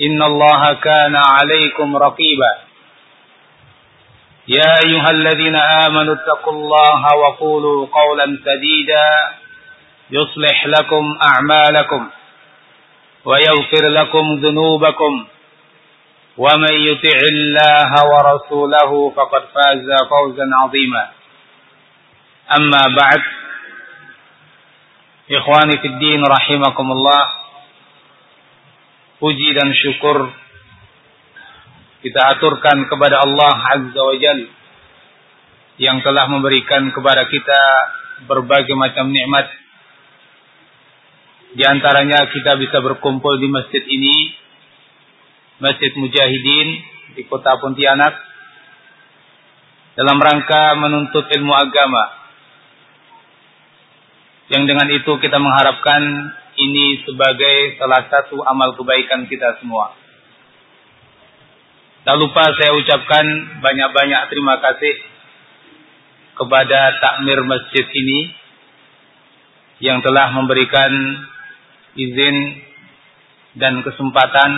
إن الله كان عليكم رقيبا. يا أيها الذين آمنوا اتقوا الله وقولوا قولا سديدا يصلح لكم أعمالكم ويغفر لكم ذنوبكم ومن يطع الله ورسوله فقد فاز فوزا عظيما. أما بعد إخواني في الدين رحمكم الله puji dan syukur kita aturkan kepada Allah Azza wa Jal yang telah memberikan kepada kita berbagai macam nikmat. Di antaranya kita bisa berkumpul di masjid ini Masjid Mujahidin di kota Pontianak dalam rangka menuntut ilmu agama. Yang dengan itu kita mengharapkan ini sebagai salah satu amal kebaikan kita semua. Tak lupa saya ucapkan banyak-banyak terima kasih kepada takmir masjid ini yang telah memberikan izin dan kesempatan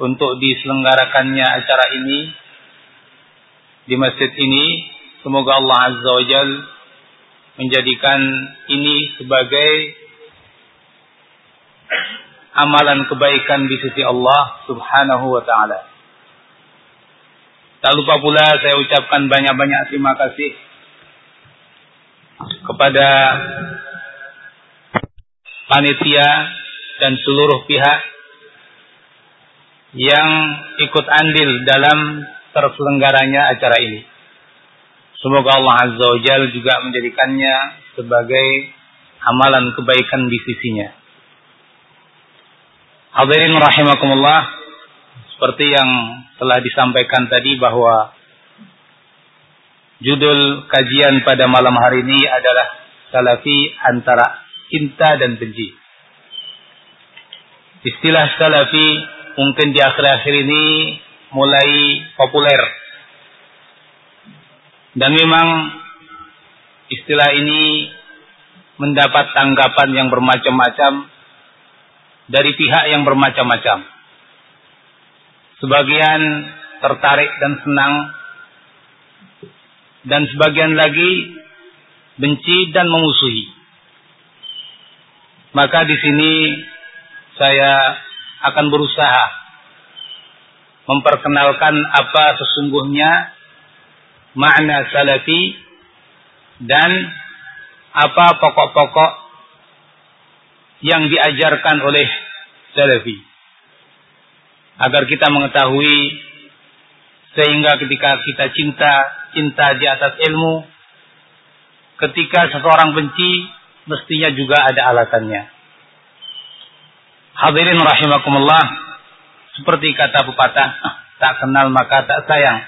untuk diselenggarakannya acara ini di masjid ini. Semoga Allah Azza wa Jal menjadikan ini sebagai amalan kebaikan di sisi Allah Subhanahu wa taala. Tak lupa pula saya ucapkan banyak-banyak terima kasih kepada panitia dan seluruh pihak yang ikut andil dalam terselenggaranya acara ini. Semoga Allah Azza wa Jal juga menjadikannya sebagai amalan kebaikan di sisinya. Hadirin rahimakumullah, seperti yang telah disampaikan tadi bahwa judul kajian pada malam hari ini adalah salafi antara cinta dan benci. Istilah salafi mungkin di akhir-akhir ini mulai populer. Dan memang istilah ini mendapat tanggapan yang bermacam-macam dari pihak yang bermacam-macam. Sebagian tertarik dan senang dan sebagian lagi benci dan memusuhi. Maka di sini saya akan berusaha memperkenalkan apa sesungguhnya makna salafi dan apa pokok-pokok yang diajarkan oleh salafi agar kita mengetahui sehingga ketika kita cinta cinta di atas ilmu ketika seseorang benci mestinya juga ada alasannya Hadirin rahimakumullah, seperti kata pepatah, tak kenal maka tak sayang.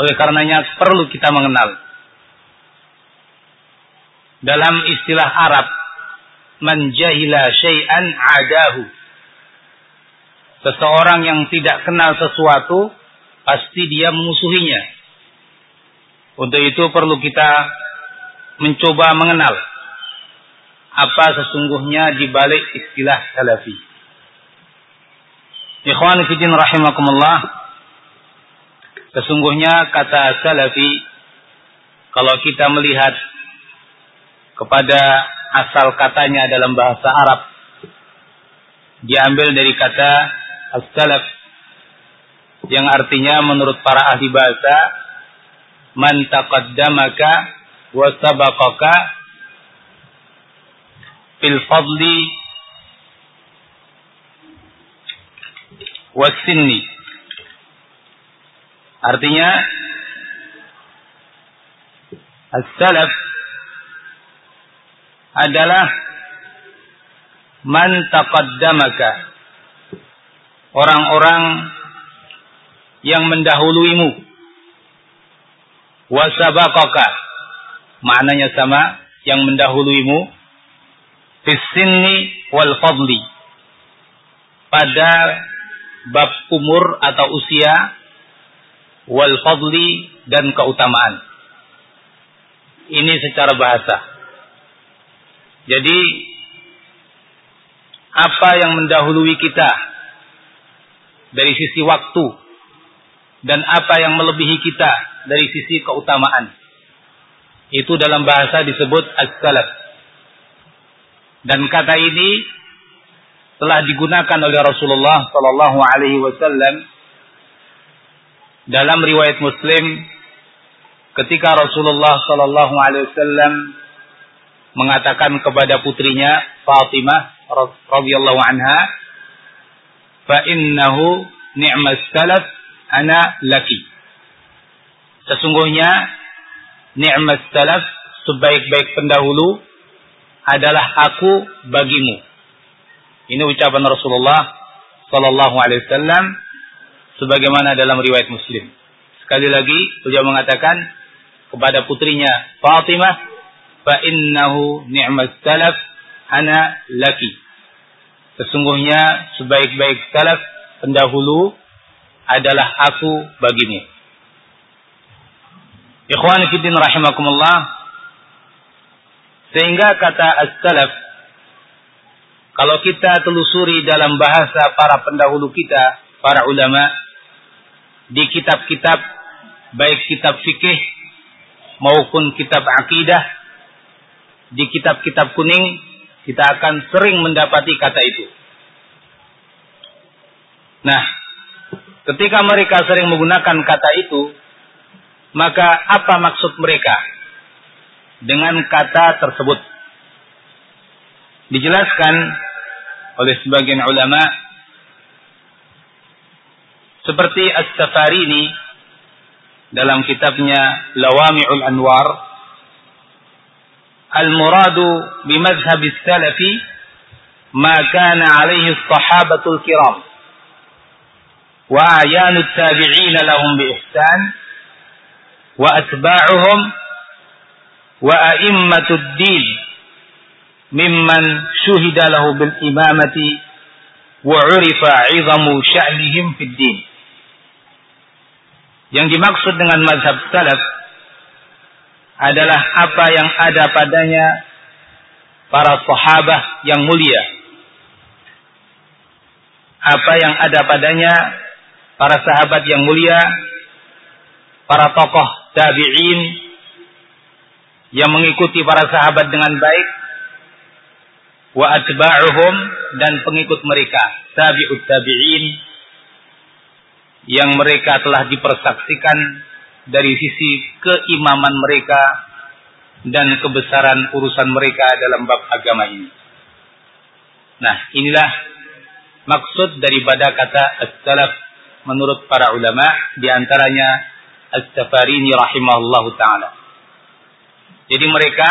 Oleh karenanya perlu kita mengenal. Dalam istilah Arab, man jahila syai'an adahu. Seseorang yang tidak kenal sesuatu pasti dia memusuhinya. Untuk itu perlu kita mencoba mengenal apa sesungguhnya di balik istilah salafi. Ikhwan fillah rahimakumullah. Sesungguhnya kata salafi kalau kita melihat kepada asal katanya dalam bahasa Arab. Diambil dari kata as-salaf yang artinya menurut para ahli bahasa man taqaddamaka wa sabaqaka fil fadli wasinni artinya as-salaf adalah man taqaddamaka. Orang-orang yang mendahuluimu. Wasabaqaka maknanya sama yang mendahuluimu. Fisinni wal fadli. Pada bab umur atau usia wal fadli dan keutamaan. Ini secara bahasa jadi apa yang mendahului kita dari sisi waktu dan apa yang melebihi kita dari sisi keutamaan. Itu dalam bahasa disebut as-salaf. Dan kata ini telah digunakan oleh Rasulullah sallallahu alaihi wasallam dalam riwayat Muslim ketika Rasulullah sallallahu alaihi wasallam mengatakan kepada putrinya Fatimah radhiyallahu anha, "Fa innahu ni'mas salaf ana laki." Sesungguhnya ni'mas salaf sebaik-baik pendahulu adalah aku bagimu. Ini ucapan Rasulullah sallallahu alaihi wasallam sebagaimana dalam riwayat Muslim. Sekali lagi beliau mengatakan kepada putrinya Fatimah innahu ni'mas salaf ana laki. Sesungguhnya sebaik-baik salaf pendahulu adalah aku bagimu. Ikhwan fillah rahimakumullah. Sehingga kata as-salaf kalau kita telusuri dalam bahasa para pendahulu kita, para ulama di kitab-kitab baik kitab fikih maupun kitab akidah di kitab-kitab kuning kita akan sering mendapati kata itu. Nah, ketika mereka sering menggunakan kata itu, maka apa maksud mereka dengan kata tersebut? Dijelaskan oleh sebagian ulama seperti As-Safarini dalam kitabnya Lawami'ul Anwar المراد بمذهب السلف ما كان عليه الصحابة الكرام. وأعيان التابعين لهم بإحسان وأتباعهم وأئمة الدين ممن شهد له بالإمامة وعرف عظم شأنهم في الدين. Yang dimaksud dengan mazhab salaf adalah apa yang ada padanya para sahabat yang mulia. Apa yang ada padanya para sahabat yang mulia, para tokoh tabi'in yang mengikuti para sahabat dengan baik, wa atba'uhum dan pengikut mereka, tabi'ut tabi'in yang mereka telah dipersaksikan dari sisi keimaman mereka dan kebesaran urusan mereka dalam bab agama ini. Nah, inilah maksud daripada kata as-salaf menurut para ulama di antaranya As-Safarini rahimahullahu taala. Jadi mereka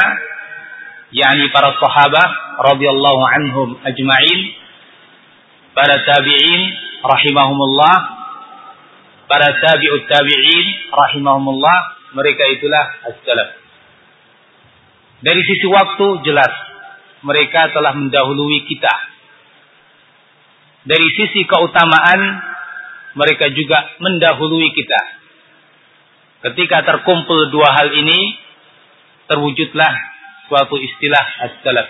yakni para sahabat radhiyallahu anhum ajma'in para tabi'in rahimahumullah para tabi'ut tabi'in rahimahumullah mereka itulah as-salaf. Dari sisi waktu jelas mereka telah mendahului kita. Dari sisi keutamaan, mereka juga mendahului kita. Ketika terkumpul dua hal ini, terwujudlah suatu istilah as-salaf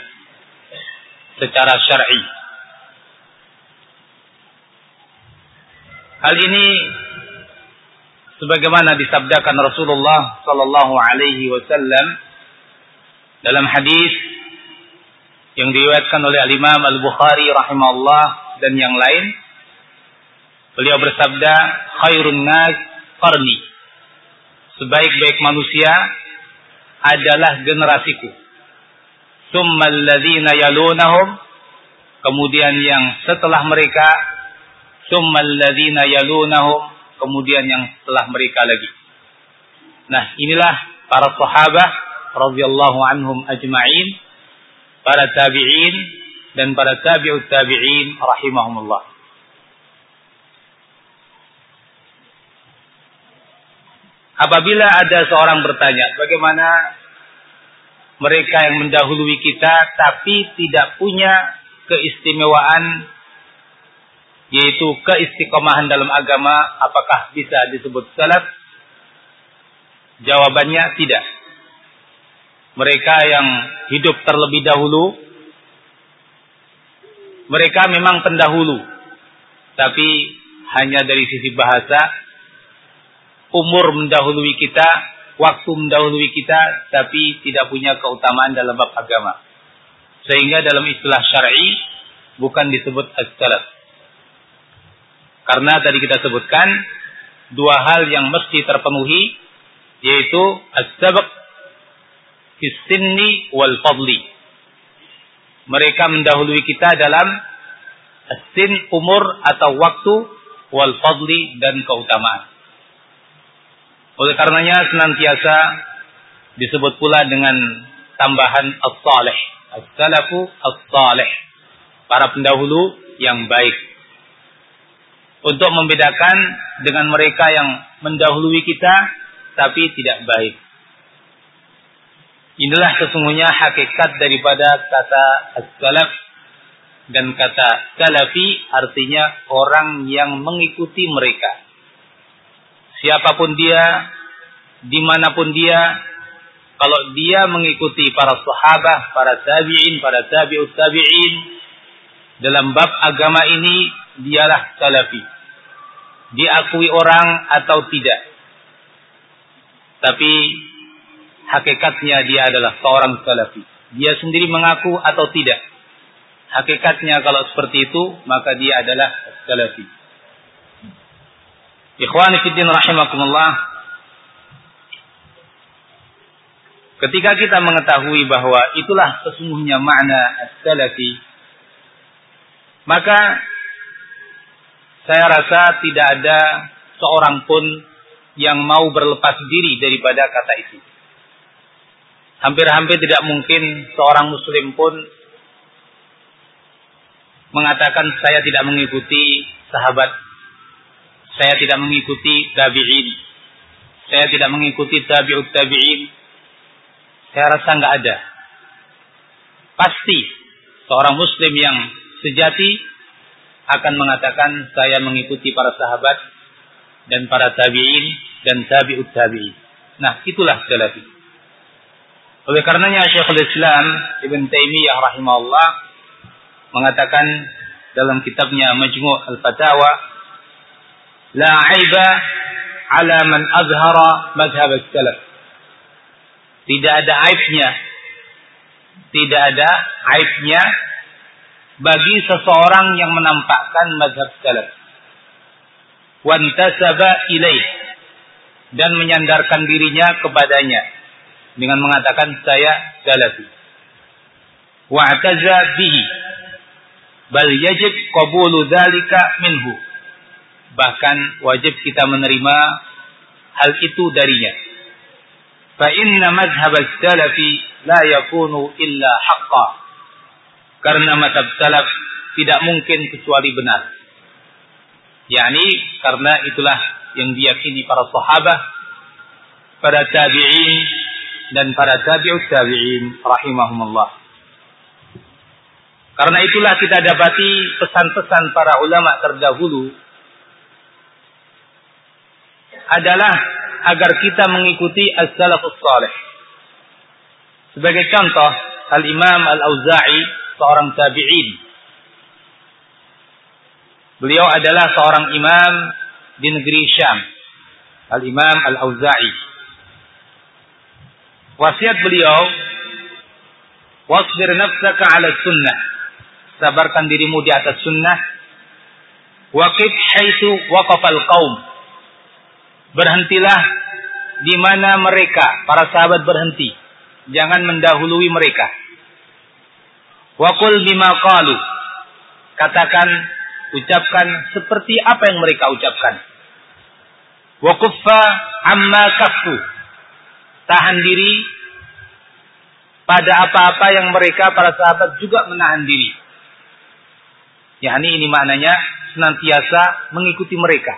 secara syar'i. Hal ini sebagaimana disabdakan Rasulullah sallallahu alaihi wasallam dalam hadis yang diriwayatkan oleh Al-Imam Al-Bukhari rahimahullah dan yang lain. Beliau bersabda khairun nas qarni. Sebaik-baik manusia adalah generasiku. Thumma alladhina yalunahum kemudian yang setelah mereka. Thumma alladhina yalunahum kemudian yang setelah mereka lagi nah inilah para sahabat radhiyallahu anhum ajma'in para tabi'in dan para tabi'ut tabi'in rahimahumullah. Apabila ada seorang bertanya, bagaimana mereka yang mendahului kita tapi tidak punya keistimewaan yaitu keistiqomahan dalam agama, apakah bisa disebut salaf? Jawabannya tidak. Mereka yang hidup terlebih dahulu mereka memang pendahulu tapi hanya dari sisi bahasa umur mendahului kita waktu mendahului kita tapi tidak punya keutamaan dalam bab agama. Sehingga dalam istilah syar'i bukan disebut as-salaf karena tadi kita sebutkan dua hal yang mesti terpenuhi yaitu as-sabaq wal fadli. Mereka mendahului kita dalam sin umur atau waktu wal fadli dan keutamaan. Oleh karenanya senantiasa disebut pula dengan tambahan as-salih. As-salafu as-salih. Para pendahulu yang baik. Untuk membedakan dengan mereka yang mendahului kita tapi tidak baik. Inilah sesungguhnya hakikat daripada kata as-salaf dan kata salafi artinya orang yang mengikuti mereka. Siapa pun dia, di mana pun dia, kalau dia mengikuti para sahabat, para tabi'in, para tabi'ut tabi'in, dalam bab agama ini, dialah salafi. Diakui orang atau tidak. Tapi hakikatnya dia adalah seorang salafi. Dia sendiri mengaku atau tidak. Hakikatnya kalau seperti itu, maka dia adalah salafi. Ikhwani fiddin rahimakumullah. Ketika kita mengetahui bahwa itulah sesungguhnya makna as-salafi, maka saya rasa tidak ada seorang pun yang mau berlepas diri daripada kata itu hampir-hampir tidak mungkin seorang muslim pun mengatakan saya tidak mengikuti sahabat, saya tidak mengikuti tabi'in, saya tidak mengikuti tabi'ut tabi'in. Saya rasa nggak ada. Pasti seorang muslim yang sejati akan mengatakan saya mengikuti para sahabat dan para tabi'in dan tabi'ut tabi'in. Nah, itulah salafi. Oleh karenanya Syekhul Islam Ibn Taimiyah rahimahullah mengatakan dalam kitabnya Majmu' Al-Fatawa la aiba ala man azhara madhhab salaf tidak ada aibnya tidak ada aibnya bagi seseorang yang menampakkan madhab salaf wantasaba ilaih dan menyandarkan dirinya kepadanya dengan mengatakan saya salafi. Wa'taza bihi bal yajib qabulu dzalika minhu. Bahkan wajib kita menerima hal itu darinya. Fa inna madhhab salafi la yakunu illa haqqa. Karena madhab salaf tidak mungkin kecuali benar. yakni karena itulah yang diyakini para sahabat, para tabi'in dan para tabi'ut tabi'in rahimahumullah. Karena itulah kita dapati pesan-pesan para ulama terdahulu adalah agar kita mengikuti as-salafus salih. Sebagai contoh, Al-Imam Al-Auza'i seorang tabi'in. Beliau adalah seorang imam di negeri Syam. Al-Imam Al-Auza'i. Wasiat beliau, wasbir nafsaka ala sunnah. Sabarkan dirimu di atas sunnah. Waqif haitsu waqafal qaum. Berhentilah di mana mereka, para sahabat berhenti. Jangan mendahului mereka. Wakul bima qalu. Katakan, ucapkan seperti apa yang mereka ucapkan. Wakuffa amma kafu. Tahan diri pada apa-apa yang mereka para sahabat juga menahan diri. Yani ini maknanya senantiasa mengikuti mereka.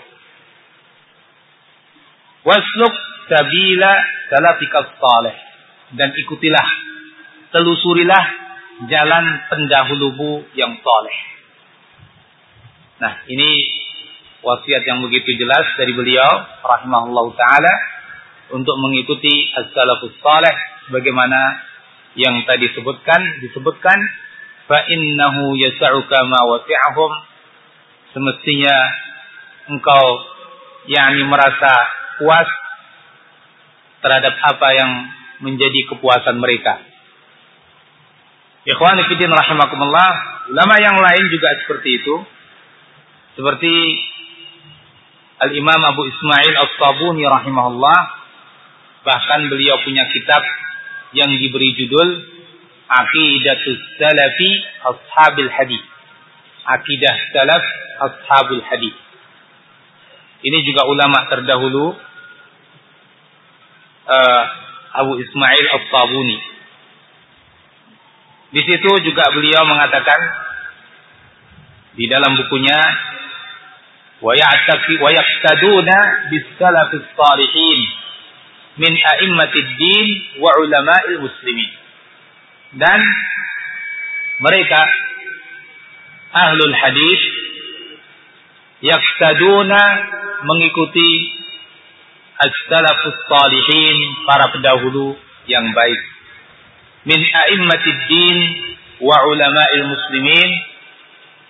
Wasluk sabila salafika salih dan ikutilah telusurilah jalan pendahulumu yang soleh. Nah, ini wasiat yang begitu jelas dari beliau rahimahullah taala untuk mengikuti as-salafus saleh bagaimana yang tadi disebutkan disebutkan fa innahu yas'uka semestinya engkau yakni merasa puas terhadap apa yang menjadi kepuasan mereka. Ikhwan fillah rahimakumullah, ulama yang lain juga seperti itu. Seperti Al-Imam Abu Ismail As-Sabuni rahimahullah, bahkan beliau punya kitab yang diberi judul Aqidatus Salafi Ashabil Hadis. Akidah Salaf Ashabul Hadis. Ini juga ulama terdahulu uh, Abu Ismail As-Sabuni. Di situ juga beliau mengatakan di dalam bukunya wa ya'taqi yaqtaduna bis salihin min a'immatid din wa ulama'il muslimin. Dan mereka ahlul hadis yaqtaduna mengikuti as-salafus salihin, para pendahulu yang baik. Min a'immatid din wa ulama'il muslimin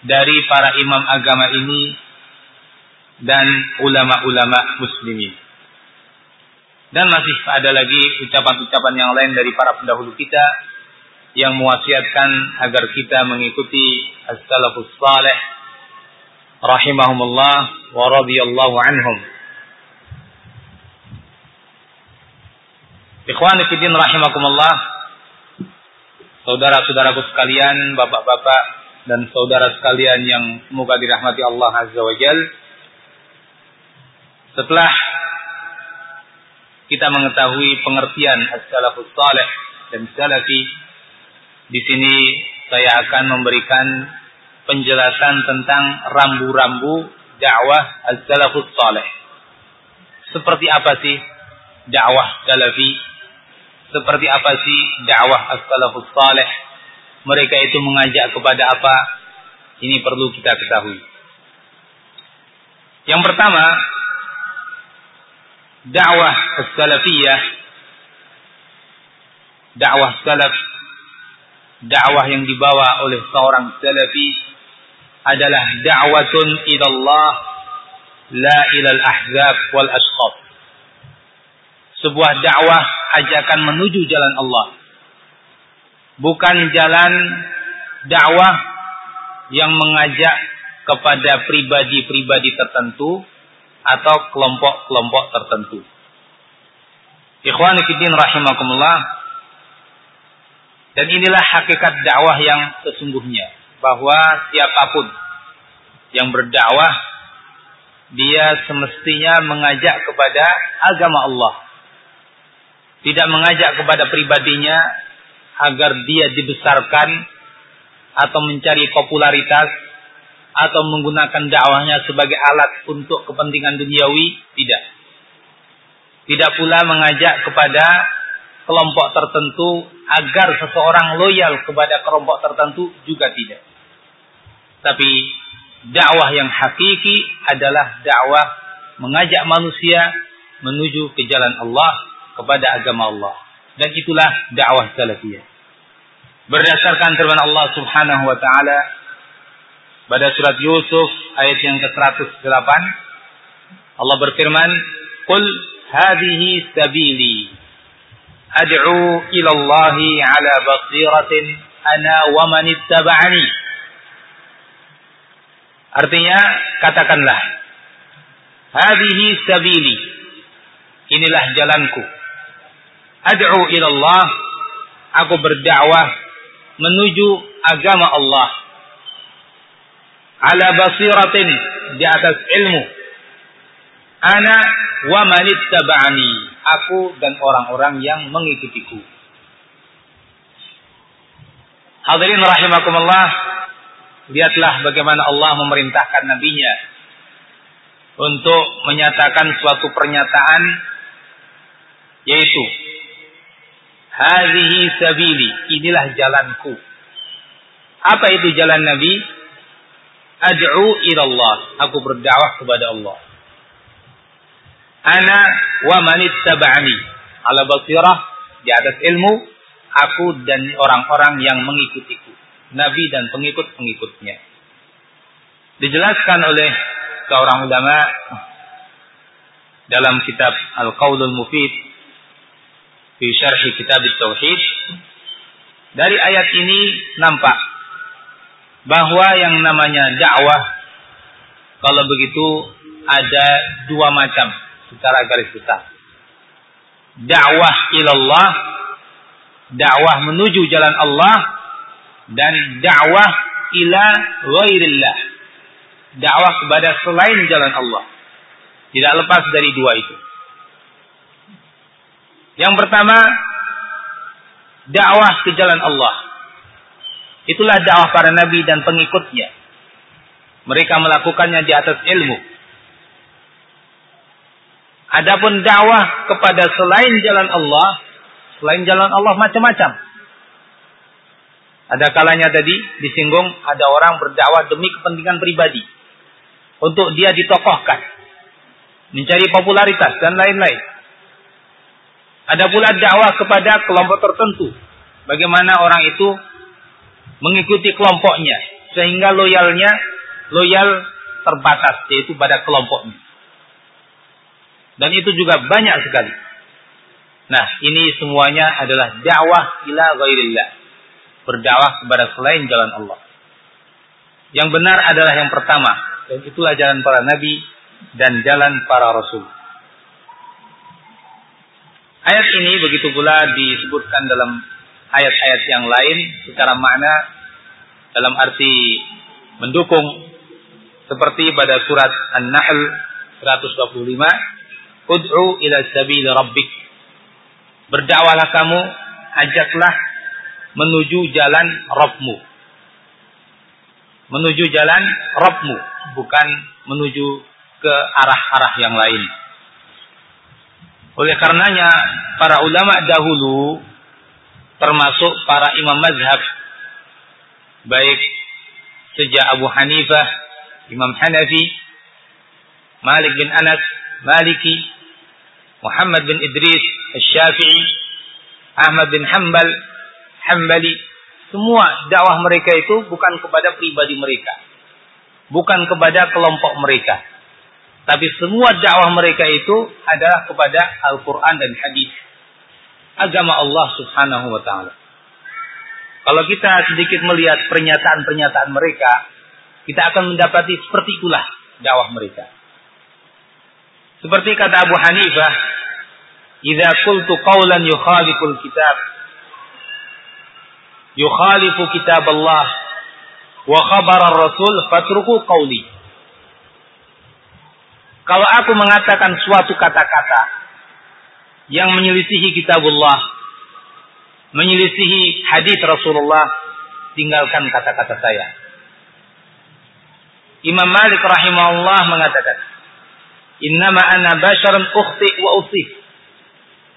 dari para imam agama ini dan ulama-ulama muslimin. Dan masih ada lagi ucapan-ucapan yang lain dari para pendahulu kita yang mewasiatkan agar kita mengikuti as-salafus salih rahimahumullah wa radhiyallahu anhum. Ikhwan fillah rahimakumullah. Saudara-saudaraku sekalian, bapak-bapak dan saudara sekalian yang semoga dirahmati Allah Azza wa Jal. Setelah kita mengetahui pengertian as-salafus salih dan salafi, di sini saya akan memberikan penjelasan tentang rambu-rambu dakwah as-salafus salih. Seperti apa sih dakwah salafi seperti apa sih dakwah as-salafus salih? Mereka itu mengajak kepada apa? Ini perlu kita ketahui. Yang pertama, dakwah as-salafiyah, dakwah salaf, dakwah yang dibawa oleh seorang salafi adalah da'watun ila Allah la ila al-ahzab wal ashkhas sebuah dakwah ajakan menuju jalan Allah. Bukan jalan dakwah yang mengajak kepada pribadi-pribadi tertentu atau kelompok-kelompok tertentu. Ikhwan fillah rahimakumullah. Dan inilah hakikat dakwah yang sesungguhnya bahwa siapa pun yang berdakwah dia semestinya mengajak kepada agama Allah tidak mengajak kepada pribadinya agar dia dibesarkan atau mencari popularitas atau menggunakan dakwahnya sebagai alat untuk kepentingan duniawi, tidak. Tidak pula mengajak kepada kelompok tertentu agar seseorang loyal kepada kelompok tertentu juga tidak. Tapi dakwah yang hakiki adalah dakwah mengajak manusia menuju ke jalan Allah kepada agama Allah. Dan itulah dakwah salafiyah. Berdasarkan firman Allah Subhanahu wa taala pada surat Yusuf ayat yang ke-108 Allah berfirman, "Qul hadhihi sabili ad'u ila Allah 'ala basiratin ana wa man ittaba'ani." Artinya, katakanlah, hadhihi sabili. Inilah jalanku. Ad'u ila Allah, aku berdakwah menuju agama Allah. Ala basiratin di atas ilmu Ana wa manittaba'ani. Aku dan orang-orang yang mengikutiku. Hadirin rahimakumullah. Lihatlah bagaimana Allah memerintahkan nabinya untuk menyatakan suatu pernyataan yaitu hadhihi sabili. Inilah jalanku. Apa itu jalan nabi? Ad'u ila Allah aku berdakwah kepada Allah. Ana wa man ala basirah di atas ilmu aku dan orang-orang yang mengikutiku. Nabi dan pengikut-pengikutnya. Dijelaskan oleh seorang ulama dalam kitab Al-Qaulul Mufid di syarhi kitab Tauhid dari ayat ini nampak bahwa yang namanya dakwah kalau begitu ada dua macam secara garis besar. Dakwah ilallah, dakwah menuju jalan Allah, dan dakwah ila ghairillah. Dakwah kepada selain jalan Allah. Tidak lepas dari dua itu. Yang pertama, dakwah ke jalan Allah. Itulah dakwah para nabi dan pengikutnya. Mereka melakukannya di atas ilmu Adapun dakwah kepada selain jalan Allah, selain jalan Allah macam-macam. Ada kalanya tadi disinggung ada orang berdakwah demi kepentingan pribadi. Untuk dia ditokohkan. Mencari popularitas dan lain-lain. Ada pula dakwah kepada kelompok tertentu. Bagaimana orang itu mengikuti kelompoknya. Sehingga loyalnya, loyal terbatas. Yaitu pada kelompoknya. Dan itu juga banyak sekali. Nah, ini semuanya adalah dakwah ila ghairillah. Berdakwah kepada selain jalan Allah. Yang benar adalah yang pertama. Dan itulah jalan para nabi dan jalan para rasul. Ayat ini begitu pula disebutkan dalam ayat-ayat yang lain secara makna dalam arti mendukung seperti pada surat An-Nahl 125 Ud'u ila sabil rabbik. Berdakwalah kamu, ajaklah menuju jalan Rabbmu. Menuju jalan Rabbmu, bukan menuju ke arah-arah yang lain. Oleh karenanya, para ulama dahulu, termasuk para imam mazhab, baik sejak Abu Hanifah, Imam Hanafi, Malik bin Anas, Maliki, Muhammad bin Idris Al-Syafi'i, Ahmad bin Hanbal, Hanbali, semua dakwah mereka itu bukan kepada pribadi mereka. Bukan kepada kelompok mereka. Tapi semua dakwah mereka itu adalah kepada Al-Quran dan Hadis. Agama Allah subhanahu wa ta'ala. Kalau kita sedikit melihat pernyataan-pernyataan mereka, kita akan mendapati seperti itulah dakwah mereka. Seperti kata Abu Hanifah, "Idza qultu qawlan yukhaliful kitab, yukhalifu kitab Allah wa khabar ar-rasul fatruku qawli." Kalau aku mengatakan suatu kata-kata yang menyelisihi kitabullah, menyelisihi hadis Rasulullah, tinggalkan kata-kata saya. Imam Malik rahimahullah mengatakan, Innama ana basharun ukhti wa usif.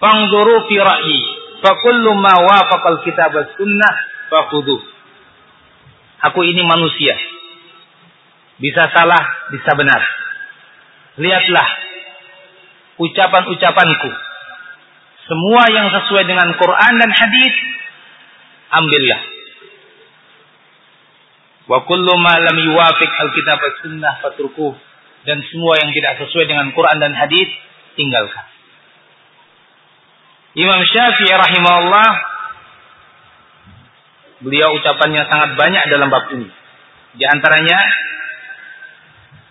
Fangzuru fi ra'yi. fa kullu ma wafaqal kitab sunnah fakhudhu. Aku ini manusia. Bisa salah, bisa benar. Lihatlah ucapan-ucapanku. Semua yang sesuai dengan Quran dan hadis ambillah. Wa kullu ma lam yuwafiq al-kitab sunnah fatrukuh dan semua yang tidak sesuai dengan Quran dan hadis tinggalkan. Imam Syafi'i rahimahullah beliau ucapannya sangat banyak dalam bab ini. Di antaranya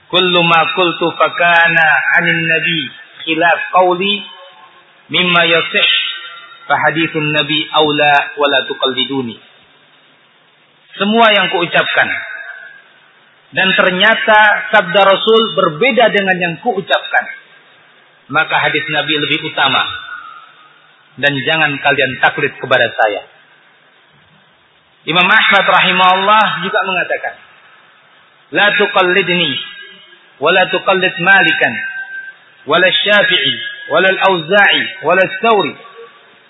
kullu ma qultu fakana 'anil nabi khilaf qawli mimma yasih fa hadithun nabi aula wala tuqalliduni. Semua yang kuucapkan dan ternyata sabda Rasul berbeda dengan yang kuucapkan. Maka hadis Nabi lebih utama dan jangan kalian taklid kepada saya. Imam Ahmad rahimahullah juga mengatakan, La tuqallidni la Syafi'i wa la Al-Auza'i wa la Thawri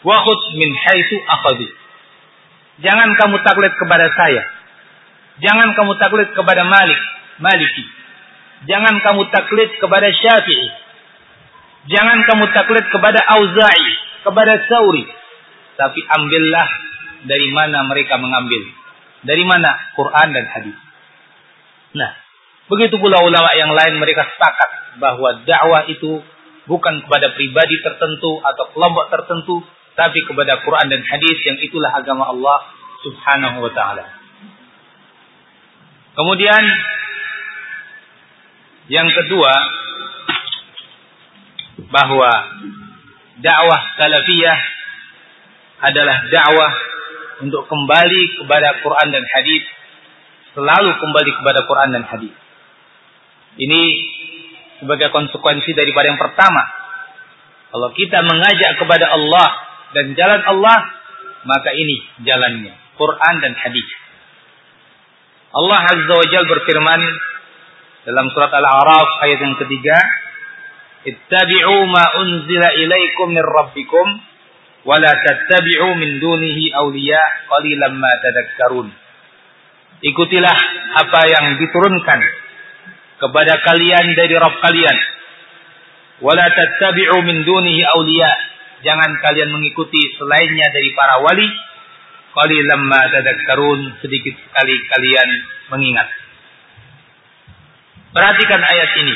wa khudh min haitsu akhadhu. Jangan kamu taklid kepada saya. Jangan kamu taklid kepada Malik, Maliki. Jangan kamu taklid kepada Syafi'i. Jangan kamu taklid kepada Auza'i, kepada Sauri. Tapi ambillah dari mana mereka mengambil. Dari mana? Quran dan hadis. Nah, begitu pula ulama yang lain mereka sepakat bahwa dakwah itu bukan kepada pribadi tertentu atau kelompok tertentu, tapi kepada Quran dan hadis yang itulah agama Allah Subhanahu wa taala. Kemudian yang kedua bahwa dakwah salafiyah adalah dakwah untuk kembali kepada Quran dan hadis, selalu kembali kepada Quran dan hadis. Ini sebagai konsekuensi daripada yang pertama. Kalau kita mengajak kepada Allah dan jalan Allah, maka ini jalannya, Quran dan hadis. Allah Azza wa Jalla berfirman dalam surat Al-A'raf ayat yang ketiga, "Ittabi'u ma unzila ilaikum min rabbikum wa la tattabi'u min dunihi awliya qalilan ma tadhakkarun." Ikutilah apa yang diturunkan kepada kalian dari Rabb kalian. Wala tattabi'u min dunihi awliya. Jangan kalian mengikuti selainnya dari para wali. Qalilam ma tadakkarun. Sedikit sekali kalian mengingat. Perhatikan ayat ini.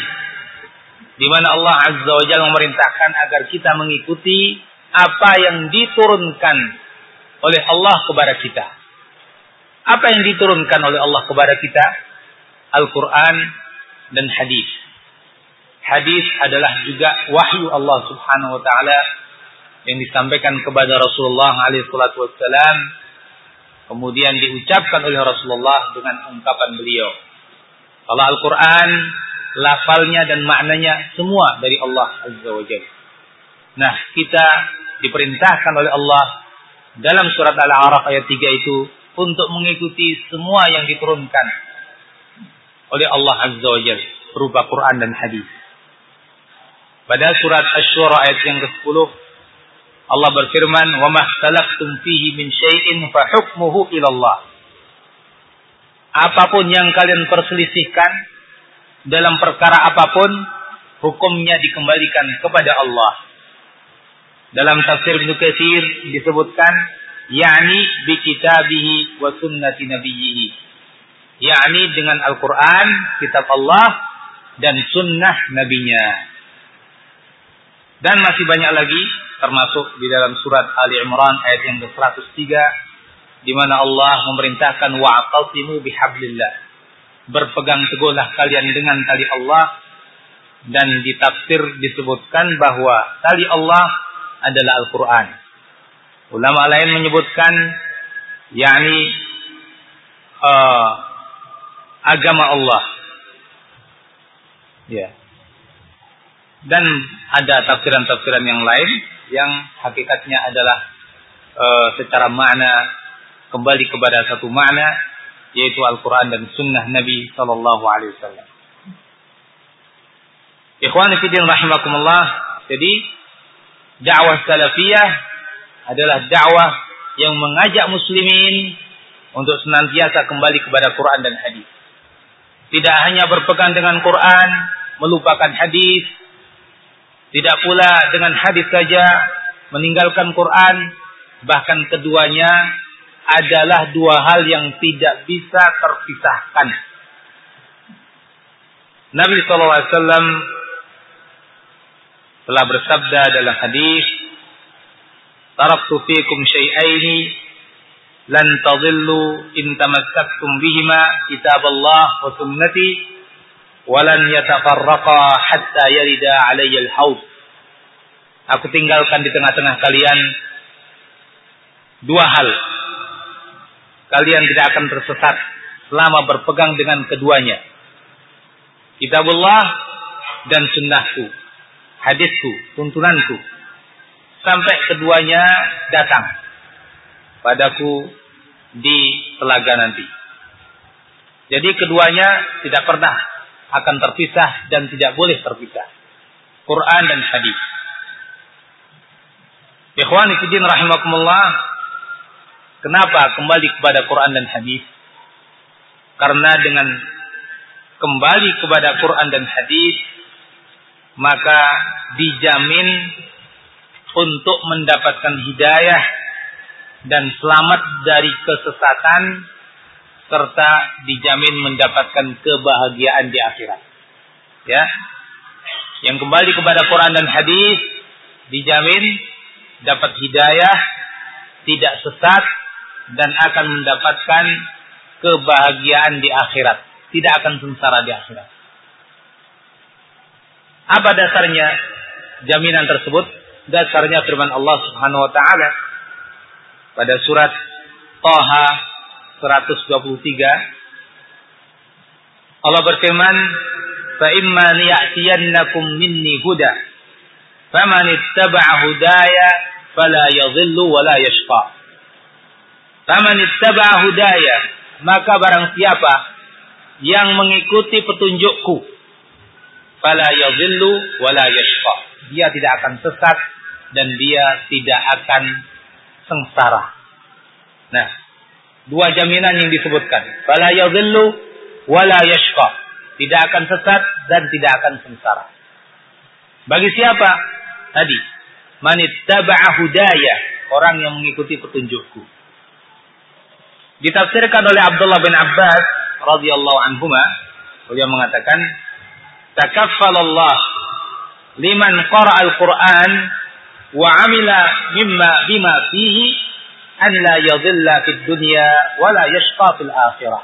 Di mana Allah Azza wa Jalla memerintahkan agar kita mengikuti apa yang diturunkan oleh Allah kepada kita. Apa yang diturunkan oleh Allah kepada kita? Al-Quran dan hadis. Hadis adalah juga wahyu Allah Subhanahu wa taala yang disampaikan kepada Rasulullah alaihi salatu wassalam kemudian diucapkan oleh Rasulullah dengan ungkapan beliau. Kalau Al-Qur'an lafalnya dan maknanya semua dari Allah Azza wa Jalla. Nah, kita diperintahkan oleh Allah dalam surat Al-A'raf ayat 3 itu untuk mengikuti semua yang diturunkan oleh Allah Azza wa Jalla berupa Quran dan hadis. Pada surat Asy-Syura ayat yang ke-10 Allah berfirman, "Wa mahtalaftum fihi min syai'in fa hukmuhu Allah." Apa pun yang kalian perselisihkan dalam perkara apa pun, hukumnya dikembalikan kepada Allah. Dalam tafsir Ibnu Katsir disebutkan, yakni bi kitabihi wa sunnati nabiyhi. Yakni dengan Al-Qur'an, kitab Allah dan sunnah nabinya. Dan masih banyak lagi termasuk di dalam surat Ali Imran ayat yang ke-103 di mana Allah memerintahkan wa'tasimu bihablillah. Berpegang teguhlah kalian dengan tali Allah dan di tafsir disebutkan bahwa tali Allah adalah Al-Qur'an. Ulama lain menyebutkan yakni uh, agama Allah. Ya. Dan ada tafsiran-tafsiran yang lain yang hakikatnya adalah e, secara makna kembali kepada satu makna yaitu Al-Quran dan Sunnah Nabi Sallallahu Alaihi Wasallam. Ikhwan fillah rahimakumullah. Jadi dakwah salafiyah adalah dakwah yang mengajak muslimin untuk senantiasa kembali kepada Quran dan hadis. Tidak hanya berpegang dengan Quran, melupakan hadis, tidak pula dengan hadis saja meninggalkan Quran, bahkan keduanya adalah dua hal yang tidak bisa terpisahkan. Nabi SAW telah bersabda dalam hadis, "Taraktu fikum syai'aini lan tadillu in tamassaktum bihima kitab Allah wa sunnati walan yatafarraqa hatta yarida alayya al-haud." Aku tinggalkan di tengah-tengah kalian dua hal. Kalian tidak akan tersesat selama berpegang dengan keduanya. Kitabullah dan sunnahku. Hadisku, tuntunanku. Sampai keduanya datang padaku di telaga nanti. Jadi keduanya tidak pernah akan terpisah dan tidak boleh terpisah. Quran dan hadis. Ikhwani fiddin rahimakumullah. Kenapa kembali kepada Quran dan hadis? Karena dengan kembali kepada Quran dan hadis maka dijamin untuk mendapatkan hidayah dan selamat dari kesesatan serta dijamin mendapatkan kebahagiaan di akhirat. Ya. Yang kembali kepada Quran dan hadis dijamin dapat hidayah, tidak sesat dan akan mendapatkan kebahagiaan di akhirat, tidak akan sengsara di akhirat. Apa dasarnya jaminan tersebut? Dasarnya firman Allah Subhanahu wa taala pada surat Toha 123 Allah berfirman fa imma liya'tiyannakum minni huda faman ittaba'a hudaya fala yadhillu wa la yashqa. Faman ittaba'a hudaya maka barang siapa yang mengikuti petunjukku fala yadhillu wa la yashqa. Dia tidak akan sesat dan dia tidak akan sengsara. Nah, dua jaminan yang disebutkan. Fala yadhillu wala yashqa. Tidak akan sesat dan tidak akan sengsara. Bagi siapa? Tadi, manittaba'a hudaya, orang yang mengikuti petunjukku. Ditafsirkan oleh Abdullah bin Abbas radhiyallahu anhuma, beliau mengatakan, "Takaffalallah liman qara'a al-Qur'an wa amila mimma bima fihi an la yadhilla fid dunya wa la yashqa fil akhirah.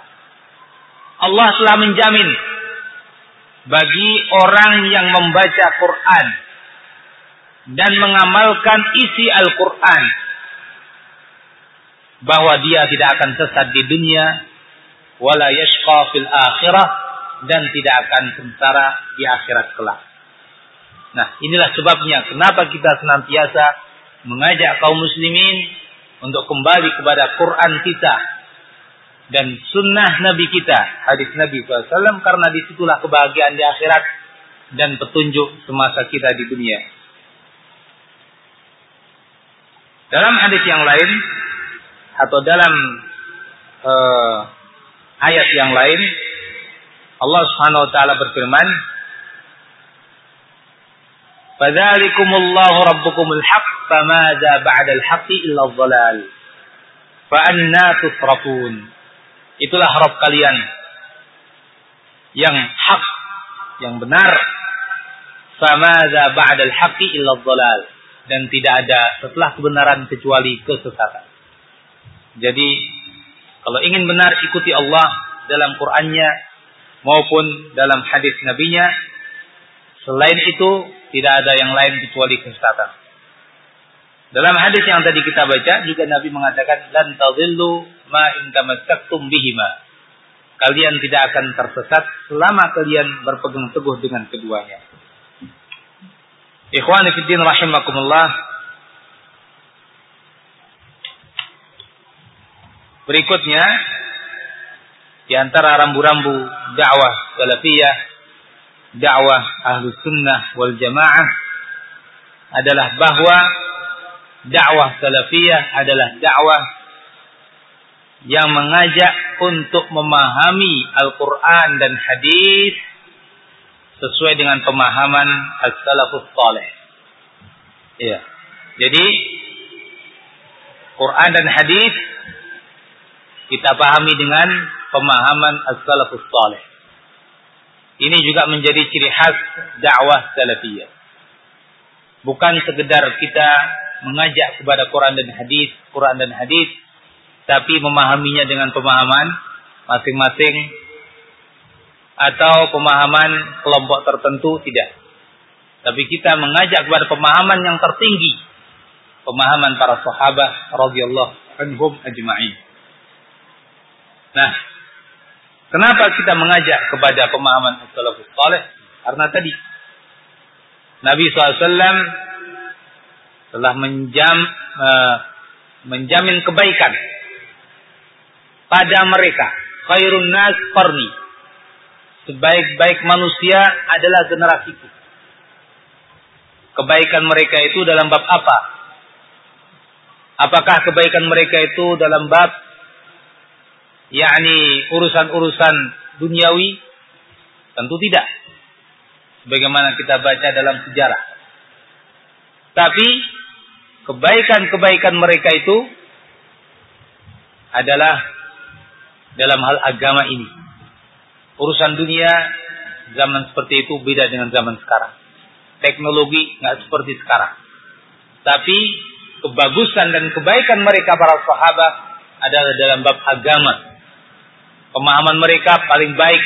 Allah telah menjamin bagi orang yang membaca Quran dan mengamalkan isi Al-Quran bahwa dia tidak akan sesat di dunia wala yashqa fil akhirah dan tidak akan sengsara di akhirat kelak. Nah, inilah sebabnya kenapa kita senantiasa mengajak kaum muslimin untuk kembali kepada Quran kita dan sunnah Nabi kita, hadis Nabi SAW, karena di situlah kebahagiaan di akhirat dan petunjuk semasa kita di dunia. Dalam hadis yang lain atau dalam uh, ayat yang lain, Allah Subhanahu wa taala berfirman, Fadzalikumullahu rabbukumul haqq famadza ba'dal haqqi illa dhalal. Fa anna tusrafun. Itulah Rabb kalian yang hak, yang benar. Famadza ba'dal haqqi illa dhalal. Dan tidak ada setelah kebenaran kecuali kesesatan. Jadi kalau ingin benar ikuti Allah dalam Qur'annya maupun dalam hadis nabinya. Selain itu tidak ada yang lain kecuali kesesatan. Dalam hadis yang tadi kita baca juga Nabi mengatakan dan tadillu ma in tamassaktum bihima. Kalian tidak akan tersesat selama kalian berpegang teguh dengan keduanya. Ikhwani fiddin rahimakumullah. Berikutnya di antara rambu-rambu dakwah salafiyah dakwah ahlu sunnah wal jamaah adalah bahwa dakwah salafiyah adalah dakwah yang mengajak untuk memahami Al-Quran dan hadis sesuai dengan pemahaman as-salafus salih. Iya. Jadi Quran dan hadis kita pahami dengan pemahaman as-salafus salih. Ini juga menjadi ciri khas dakwah salafiyah. Bukan sekedar kita mengajak kepada Quran dan hadis, Quran dan hadis, tapi memahaminya dengan pemahaman masing-masing atau pemahaman kelompok tertentu tidak. Tapi kita mengajak kepada pemahaman yang tertinggi, pemahaman para sahabat radhiyallahu anhum ajma'in. Nah, kenapa kita mengajak kepada pemahaman salafus saleh? Karena tadi Nabi SAW telah menjam, uh, menjamin kebaikan pada mereka. Khairun nas qarni. Sebaik-baik manusia adalah generasiku. Kebaikan mereka itu dalam bab apa? Apakah kebaikan mereka itu dalam bab yakni urusan-urusan duniawi? Tentu tidak. Bagaimana kita baca dalam sejarah. Tapi kebaikan-kebaikan mereka itu adalah dalam hal agama ini. Urusan dunia zaman seperti itu beda dengan zaman sekarang. Teknologi nggak seperti sekarang. Tapi kebagusan dan kebaikan mereka para sahabat adalah dalam bab agama. Pemahaman mereka paling baik.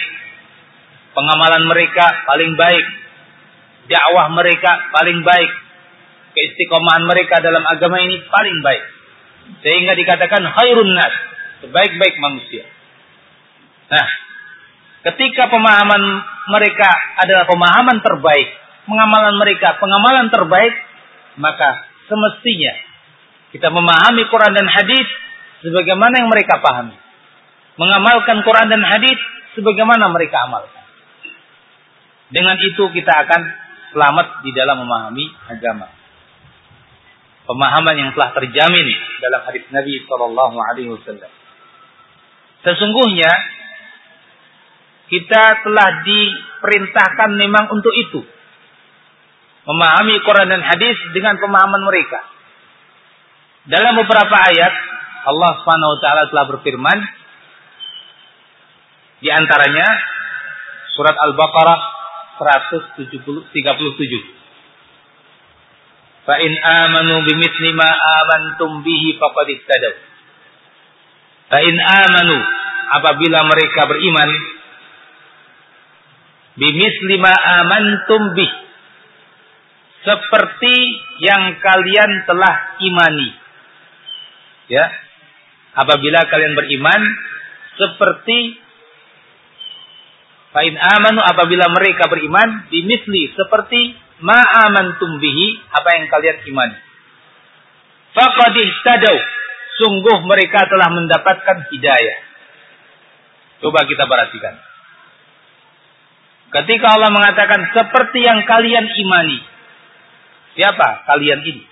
Pengamalan mereka paling baik. Dakwah mereka paling baik. Keistiqomahan mereka dalam agama ini paling baik. Sehingga dikatakan khairun nas. Sebaik-baik manusia. Nah, ketika pemahaman mereka adalah pemahaman terbaik, pengamalan mereka pengamalan terbaik, maka semestinya kita memahami Quran dan hadis sebagaimana yang mereka pahami. Mengamalkan Quran dan hadis sebagaimana mereka amalkan. Dengan itu kita akan selamat di dalam memahami agama. Pemahaman yang telah terjamin dalam hadis Nabi Shallallahu Alaihi Wasallam. Sesungguhnya kita telah diperintahkan memang untuk itu. Memahami Quran dan hadis dengan pemahaman mereka. Dalam beberapa ayat Allah Subhanahu wa taala telah berfirman di antaranya surat Al-Baqarah 137. Fa in amanu bimithli ma amantum bihi faqad ihtadaw. Fa in amanu apabila mereka beriman bimisli ma amantum bih seperti yang kalian telah imani ya apabila kalian beriman seperti Fa'in amanu apabila mereka beriman bimisli seperti ma amantum bihi apa yang kalian imani. Faqad ihtadaw sungguh mereka telah mendapatkan hidayah. Coba kita perhatikan. Ketika Allah mengatakan seperti yang kalian imani. Siapa kalian ini?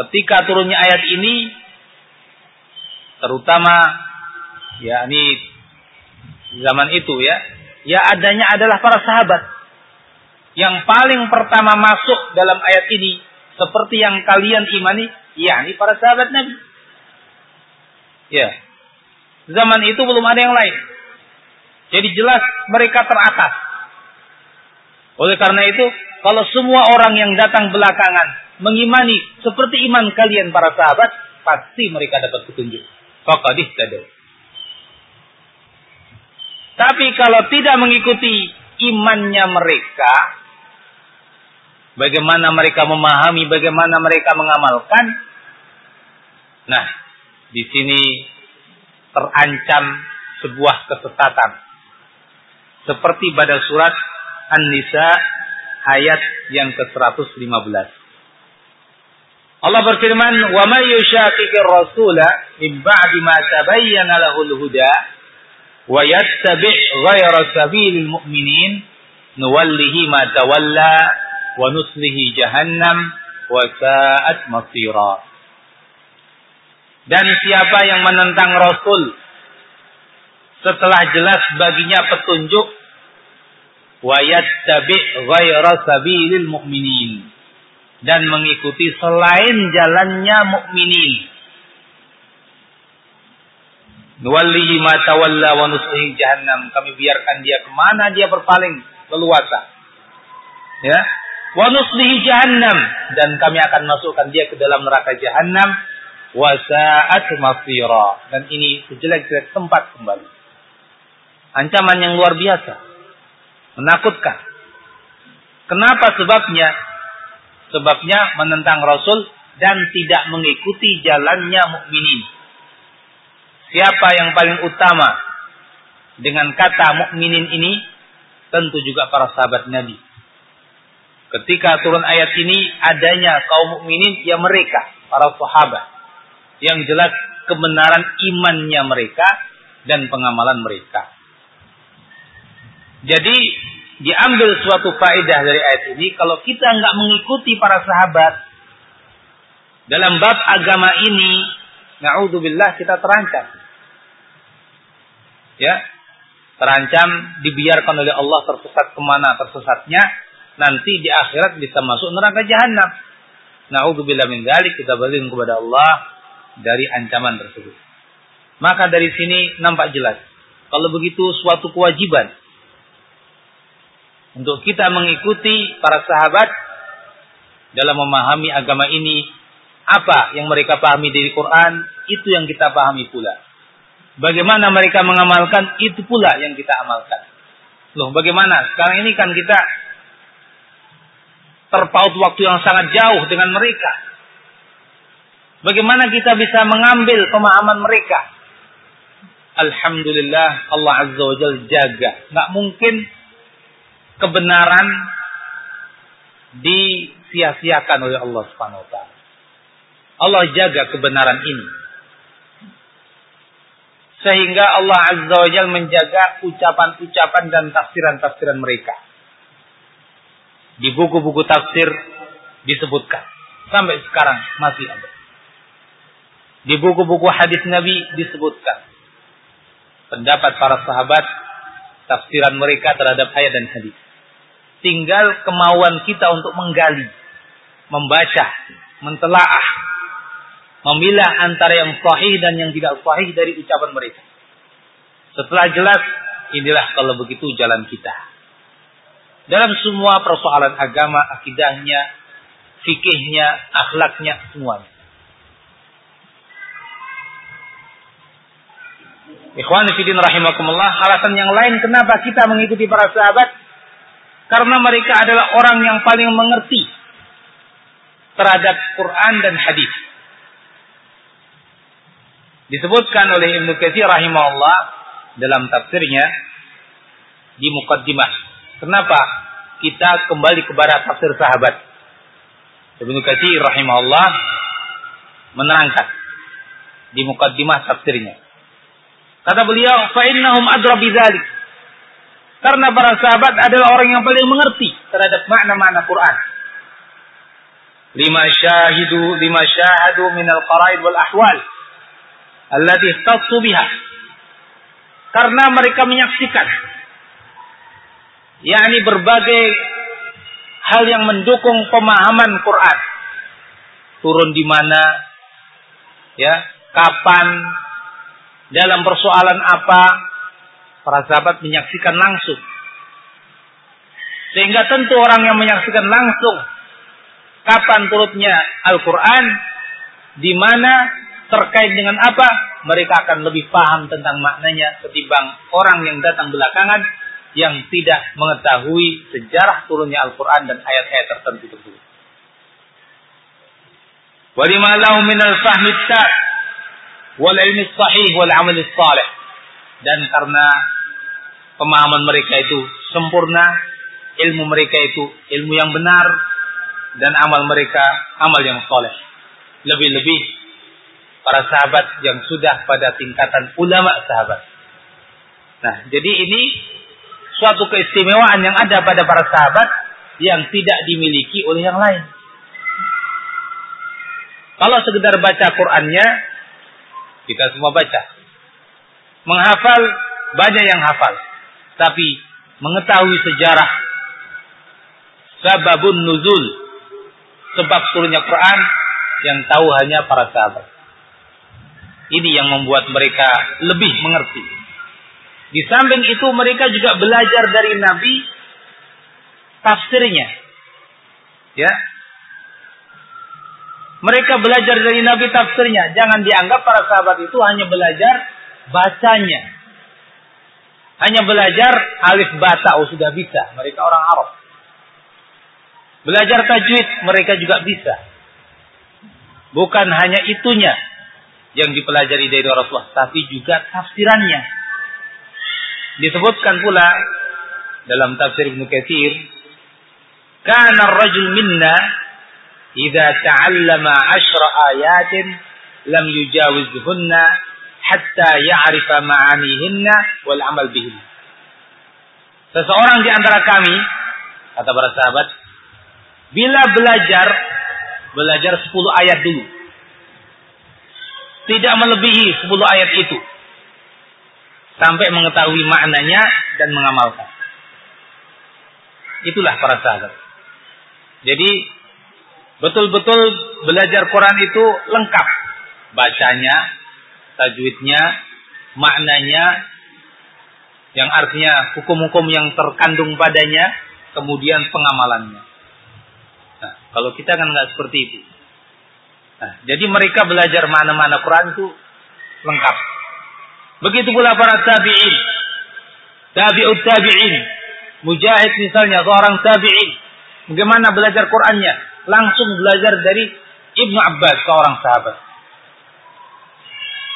Ketika turunnya ayat ini terutama ya ini zaman itu ya, ya adanya adalah para sahabat yang paling pertama masuk dalam ayat ini seperti yang kalian imani, yakni para sahabat Nabi. Ya. Zaman itu belum ada yang lain. Jadi jelas mereka teratas. Oleh karena itu, kalau semua orang yang datang belakangan mengimani seperti iman kalian para sahabat, pasti mereka dapat petunjuk. Faqadih tadi. Tapi kalau tidak mengikuti imannya mereka, bagaimana mereka memahami, bagaimana mereka mengamalkan, nah, di sini terancam sebuah kesesatan seperti pada surat An-Nisa ayat yang ke-115. Allah berfirman, "Wa may yushaqiqir rasula min ba'di ma tabayyana lahul huda wa yattabi' ghayra sabilil mu'minin nuwallihi ma tawalla wa nuslihi jahannam wa sa'at masira. Dan siapa yang menentang Rasul setelah jelas baginya petunjuk wa yattabi ghaira sabilil mu'minin dan mengikuti selain jalannya mukminin. Nuwallihi ma tawalla wa nuslihi jahannam. Kami biarkan dia ke mana dia berpaling leluasa. Ya. Wa nuslihi jahannam dan kami akan masukkan dia ke dalam neraka jahannam wa sa'at dan ini sejelek-jelek tempat kembali. Ancaman yang luar biasa. Menakutkan. Kenapa sebabnya? Sebabnya menentang Rasul dan tidak mengikuti jalannya mukminin. Siapa yang paling utama dengan kata mukminin ini? Tentu juga para sahabat Nabi. Ketika turun ayat ini adanya kaum mukminin ya mereka, para sahabat yang jelas kebenaran imannya mereka dan pengamalan mereka. Jadi diambil suatu faedah dari ayat ini kalau kita nggak mengikuti para sahabat dalam bab agama ini, naudzubillah kita terancam. Ya, terancam dibiarkan oleh Allah tersesat ke mana tersesatnya, nanti di akhirat bisa masuk neraka jahanam. Naudzubillah min dzalik kita berlindung kepada Allah dari ancaman tersebut. Maka dari sini nampak jelas. Kalau begitu suatu kewajiban untuk kita mengikuti para sahabat dalam memahami agama ini. Apa yang mereka pahami dari Quran, itu yang kita pahami pula. Bagaimana mereka mengamalkan, itu pula yang kita amalkan. Loh, bagaimana? Sekarang ini kan kita terpaut waktu yang sangat jauh dengan mereka. Bagaimana kita bisa mengambil pemahaman mereka? Alhamdulillah Allah Azza wa Jal jaga. Nggak mungkin kebenaran disia-siakan oleh Allah Subhanahu wa taala. Allah jaga kebenaran ini. Sehingga Allah Azza wa Jal menjaga ucapan-ucapan dan tafsiran-tafsiran mereka. Di buku-buku tafsir disebutkan. Sampai sekarang masih ada. Di buku-buku hadis Nabi disebutkan pendapat para sahabat, tafsiran mereka terhadap ayat dan hadis. Tinggal kemauan kita untuk menggali, membaca, mentelaah, memilah antara yang sahih dan yang tidak sahih dari ucapan mereka. Setelah jelas, inilah kalau begitu jalan kita. Dalam semua persoalan agama, akidahnya, fikihnya, akhlaknya, semuanya. Ikhwan Fidin rahimakumullah, alasan yang lain kenapa kita mengikuti para sahabat? Karena mereka adalah orang yang paling mengerti terhadap Quran dan hadis. Disebutkan oleh Ibnu Katsir rahimahullah dalam tafsirnya di mukaddimah. Kenapa kita kembali kepada tafsir sahabat? Ibnu Katsir rahimahullah menerangkan di mukaddimah tafsirnya. Kata beliau, fa'innahum adra bidzalik. Karena para sahabat adalah orang yang paling mengerti terhadap makna-makna Quran. Lima syahidu lima syahadu min al-qara'id wal ahwal allati ihtassu. Karena mereka menyaksikan yakni berbagai hal yang mendukung pemahaman Quran. Turun di mana ya, kapan dalam persoalan apa para sahabat menyaksikan langsung. Sehingga tentu orang yang menyaksikan langsung kapan turutnya Al-Quran, di mana terkait dengan apa, mereka akan lebih paham tentang maknanya ketimbang orang yang datang belakangan yang tidak mengetahui sejarah turunnya Al-Quran dan ayat-ayat tertentu tersebut. Walimalahu minal fahmi wal ilmi sahih wal amal salih dan karena pemahaman mereka itu sempurna ilmu mereka itu ilmu yang benar dan amal mereka amal yang soleh lebih-lebih para sahabat yang sudah pada tingkatan ulama sahabat nah jadi ini suatu keistimewaan yang ada pada para sahabat yang tidak dimiliki oleh yang lain Kalau sekedar baca Qur'annya, kita semua baca. Menghafal, banyak yang hafal. Tapi mengetahui sejarah, sababun nuzul, sebab turunnya Quran, yang tahu hanya para sahabat. Ini yang membuat mereka lebih mengerti. Di samping itu mereka juga belajar dari Nabi tafsirnya. Ya. Mereka belajar dari Nabi tafsirnya. Jangan dianggap para sahabat itu hanya belajar bacanya. Hanya belajar alif bata, oh sudah bisa. Mereka orang Arab. Belajar tajwid, mereka juga bisa. Bukan hanya itunya yang dipelajari dari Rasulullah, tapi juga tafsirannya. Disebutkan pula dalam tafsir Ibnu Katsir, "Kana ar-rajul minna idza ta'allama 'ashra ayatin lam yujawizhunna hatta ya'rifa ma'anihinna wal 'amal bihin." Seseorang di antara kami, kata para sahabat, bila belajar belajar 10 ayat dulu. Tidak melebihi 10 ayat itu. Sampai mengetahui maknanya dan mengamalkan. Itulah para sahabat. Jadi betul-betul belajar Quran itu lengkap. Bacanya, tajwidnya, maknanya, yang artinya hukum-hukum yang terkandung padanya, kemudian pengamalannya. Nah, kalau kita kan nggak seperti itu. Nah, jadi mereka belajar mana-mana Quran itu lengkap. Begitu pula para tabi'in. Tabi'ut tabi'in. Mujahid misalnya seorang tabi'in. Bagaimana belajar Qurannya? Langsung belajar dari Ibnu Abbas seorang sahabat.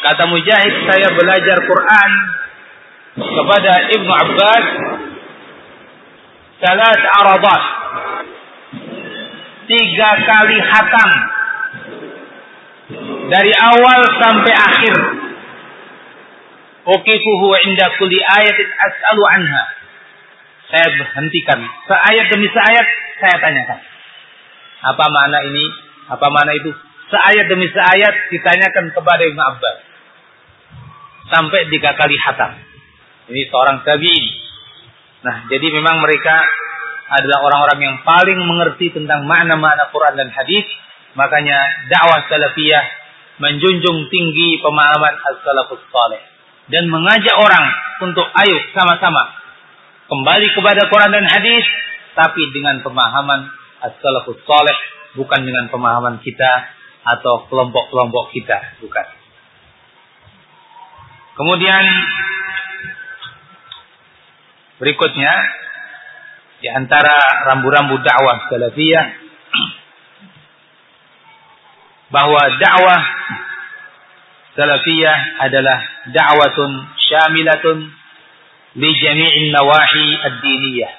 Kata Mujahid, saya belajar Quran kepada Ibnu Abbas salat aradat tiga kali hatam dari awal sampai akhir. Uqifuhu inda kulli ayatin as'alu anha. Saya berhentikan. Seayat demi seayat saya tanyakan. Apa makna ini? Apa makna itu? Seayat demi seayat ditanyakan kepada Ibn Abbas. Sampai tiga kali hatam. Ini seorang tabi'in. Nah, jadi memang mereka adalah orang-orang yang paling mengerti tentang makna-makna Quran dan hadis. Makanya dakwah salafiyah menjunjung tinggi pemahaman as-salafus saleh dan mengajak orang untuk ayo sama-sama kembali kepada Quran dan hadis tapi dengan pemahaman as-salafus saleh bukan dengan pemahaman kita atau kelompok-kelompok kita bukan. Kemudian berikutnya di antara rambu-rambu dakwah salafiyah bahwa dakwah salafiyah adalah da'watun syamilatun li jami'in nawahi ad-diniyah.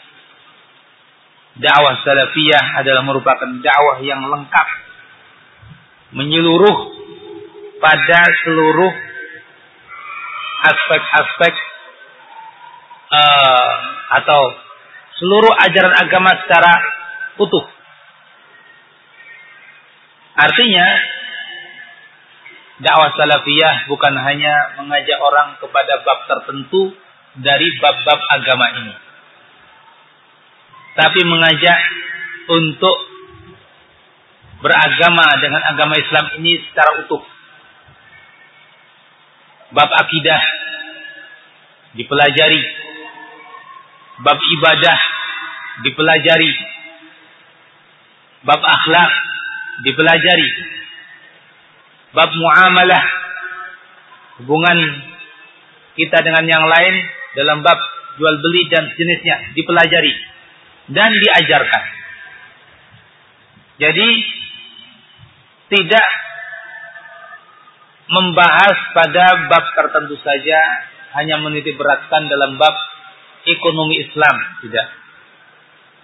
Dakwah salafiyah adalah merupakan dakwah yang lengkap menyeluruh pada seluruh aspek-aspek uh, atau seluruh ajaran agama secara utuh Artinya dakwah salafiyah bukan hanya mengajak orang kepada bab tertentu dari bab-bab agama ini. Tapi mengajak untuk beragama dengan agama Islam ini secara utuh. Bab akidah dipelajari. Bab ibadah dipelajari. Bab akhlak dipelajari. Bab muamalah hubungan kita dengan yang lain dalam bab jual beli dan jenisnya dipelajari dan diajarkan. Jadi tidak membahas pada bab tertentu saja hanya menitik beratkan dalam bab ekonomi Islam tidak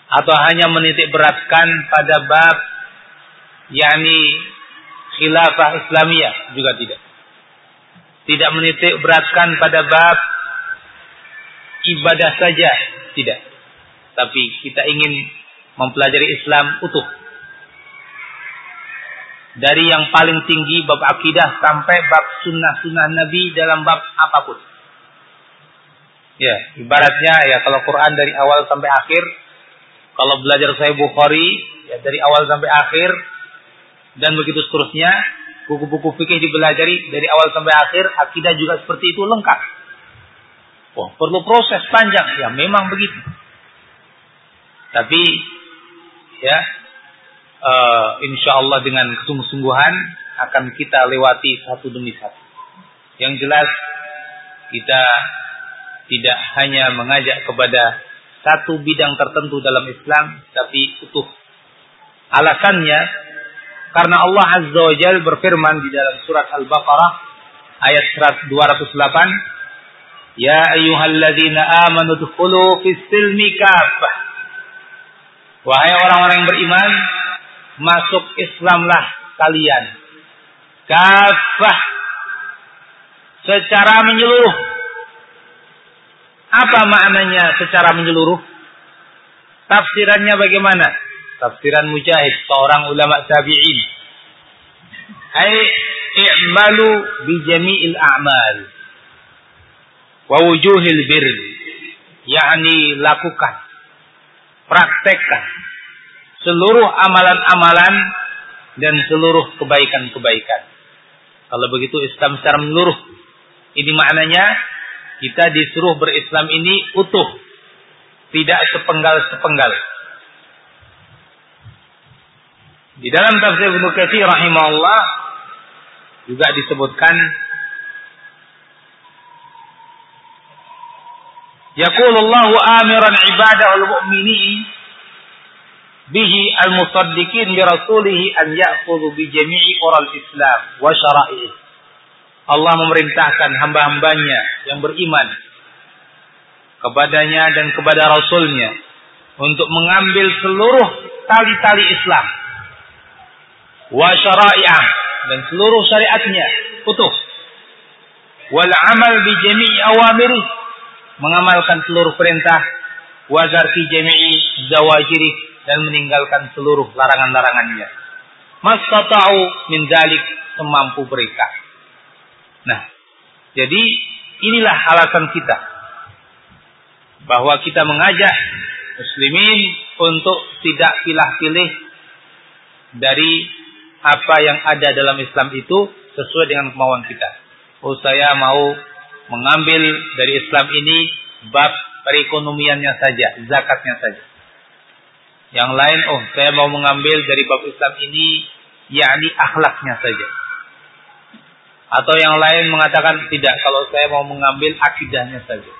atau hanya menitik beratkan pada bab yakni khilafah Islamiyah juga tidak. Tidak menitik beratkan pada bab ibadah saja, tidak. Tapi kita ingin mempelajari Islam utuh. dari yang paling tinggi bab akidah sampai bab sunnah-sunnah Nabi dalam bab apa pun. Ya, ibaratnya ya kalau Quran dari awal sampai akhir, kalau belajar saya Bukhari ya dari awal sampai akhir dan begitu seterusnya, buku-buku fikih dipelajari dari awal sampai akhir, akidah juga seperti itu lengkap. Oh, perlu proses panjang, ya memang begitu. Tapi ya uh, insya Allah dengan kesungguh-sungguhan akan kita lewati satu demi satu. Yang jelas kita tidak hanya mengajak kepada satu bidang tertentu dalam Islam, tapi utuh. Alasannya karena Allah Azza wa Jal berfirman di dalam surat Al-Baqarah ayat 208, Ya ayyuhalladzina amanu dkhulu fis silmi kafah. Wahai orang-orang yang beriman, masuk Islamlah kalian. Kafah. Secara menyeluruh. Apa maknanya secara menyeluruh? Tafsirannya bagaimana? Tafsiran Mujahid, seorang ulama tabi'in. Hai i'malu bi jami'il a'mal wa wujuhil bir. yakni lakukan, praktekkan seluruh amalan-amalan dan seluruh kebaikan-kebaikan. Kalau begitu Islam secara menyeluruh. Ini maknanya kita disuruh berislam ini utuh. Tidak sepenggal-sepenggal. Di dalam tafsir Ibnu Katsir rahimahullah juga disebutkan Yaqulullahu amiran ibadahul mu'minin bihi al-musaddiqin bi rasulih an ya'khudhu bi jami'i oral Islam wa syara'ihi. Allah memerintahkan hamba-hambanya yang beriman kepadanya dan kepada rasulnya untuk mengambil seluruh tali-tali Islam wa syara'iyah dan seluruh syariatnya utuh wal amal bi jami'i awamiri mengamalkan seluruh perintah wa zarfi jami'i zawajiri dan meninggalkan seluruh larangan-larangannya. Mastata'u min dalik semampu mereka. Nah, jadi inilah alasan kita bahwa kita mengajak muslimin untuk tidak pilih-pilih dari apa yang ada dalam Islam itu sesuai dengan kemauan kita. Oh saya mau mengambil dari Islam ini bab perekonomiannya saja, zakatnya saja. Yang lain, oh saya mau mengambil dari bab Islam ini, yakni akhlaknya saja. Atau yang lain mengatakan tidak, kalau saya mau mengambil akidahnya saja.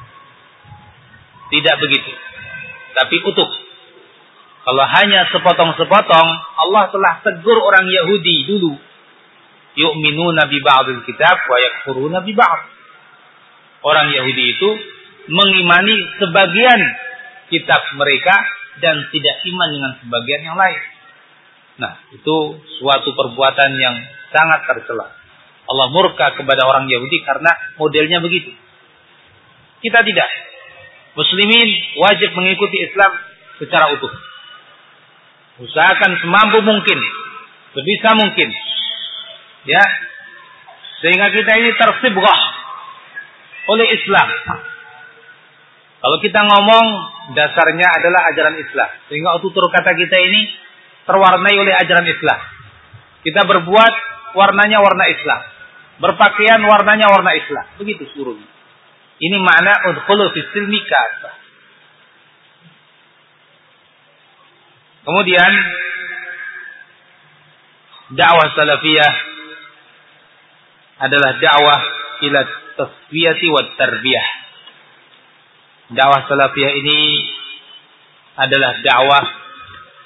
Tidak begitu. Tapi utuh. Kalau hanya sepotong-sepotong, Allah telah tegur orang Yahudi dulu. Yu'minu nabi ba'dil kitab wa yakfuruna nabi ba'd. Orang Yahudi itu mengimani sebagian kitab mereka dan tidak iman dengan sebagian yang lain. Nah, itu suatu perbuatan yang sangat tercela. Allah murka kepada orang Yahudi karena modelnya begitu. Kita tidak. Muslimin wajib mengikuti Islam secara utuh. Usahakan semampu mungkin, sebisa mungkin. Ya. Sehingga kita ini tersibgah oleh Islam. Kalau kita ngomong dasarnya adalah ajaran Islam. Sehingga tutur kata kita ini terwarnai oleh ajaran Islam. Kita berbuat warnanya warna Islam. Berpakaian warnanya warna Islam. Begitu suruhnya. Ini makna udkhulu fi silmi Kemudian dakwah salafiyah adalah dakwah ila tasfiyati wa tarbiyah dakwah salafiyah ini adalah dakwah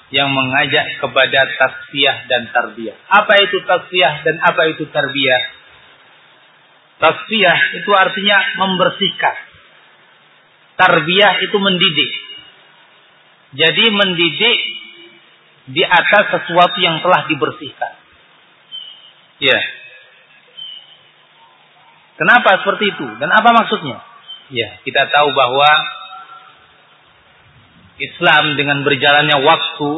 yang mengajak kepada tasfiyah dan tarbiyah. Apa itu tasfiyah dan apa itu tarbiyah? Tasfiyah itu artinya membersihkan. Tarbiyah itu mendidik. Jadi mendidik di atas sesuatu yang telah dibersihkan. Ya. Kenapa seperti itu? Dan apa maksudnya? Ya, kita tahu bahwa Islam dengan berjalannya waktu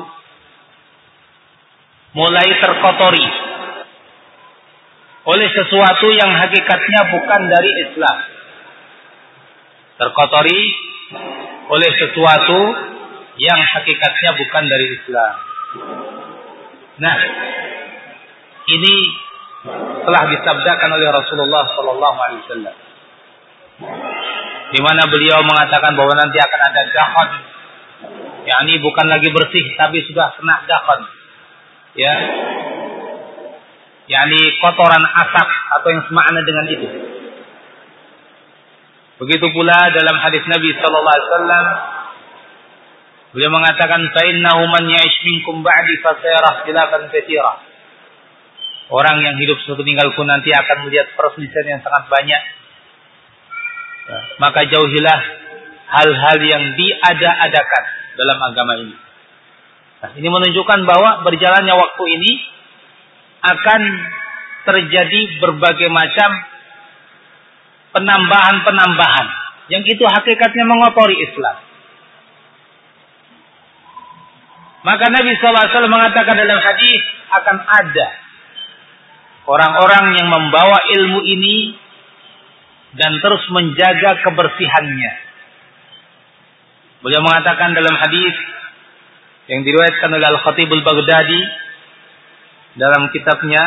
mulai terkotori oleh sesuatu yang hakikatnya bukan dari Islam. Terkotori oleh sesuatu yang hakikatnya bukan dari Islam. Nah, ini telah disabdakan oleh Rasulullah Sallallahu Alaihi Wasallam, di mana beliau mengatakan bahwa nanti akan ada dahon, yakni bukan lagi bersih tapi sudah kena dahon, ya, yakni kotoran asap atau yang semakna dengan itu. Begitu pula dalam hadis Nabi Sallallahu Alaihi Wasallam Beliau mengatakan fa'innahu man ya'ish minkum ba'di fasayara ikhtilafan katsira. Orang yang hidup sepeninggalku nanti akan melihat perselisihan yang sangat banyak. Ya, maka jauhilah hal-hal yang diada-adakan dalam agama ini. Nah, ini menunjukkan bahwa berjalannya waktu ini akan terjadi berbagai macam penambahan-penambahan yang itu hakikatnya mengotori Islam. Maka Nabi SAW mengatakan dalam hadis akan ada orang-orang yang membawa ilmu ini dan terus menjaga kebersihannya. Beliau mengatakan dalam hadis yang diriwayatkan oleh Al-Khatib Al-Baghdadi dalam kitabnya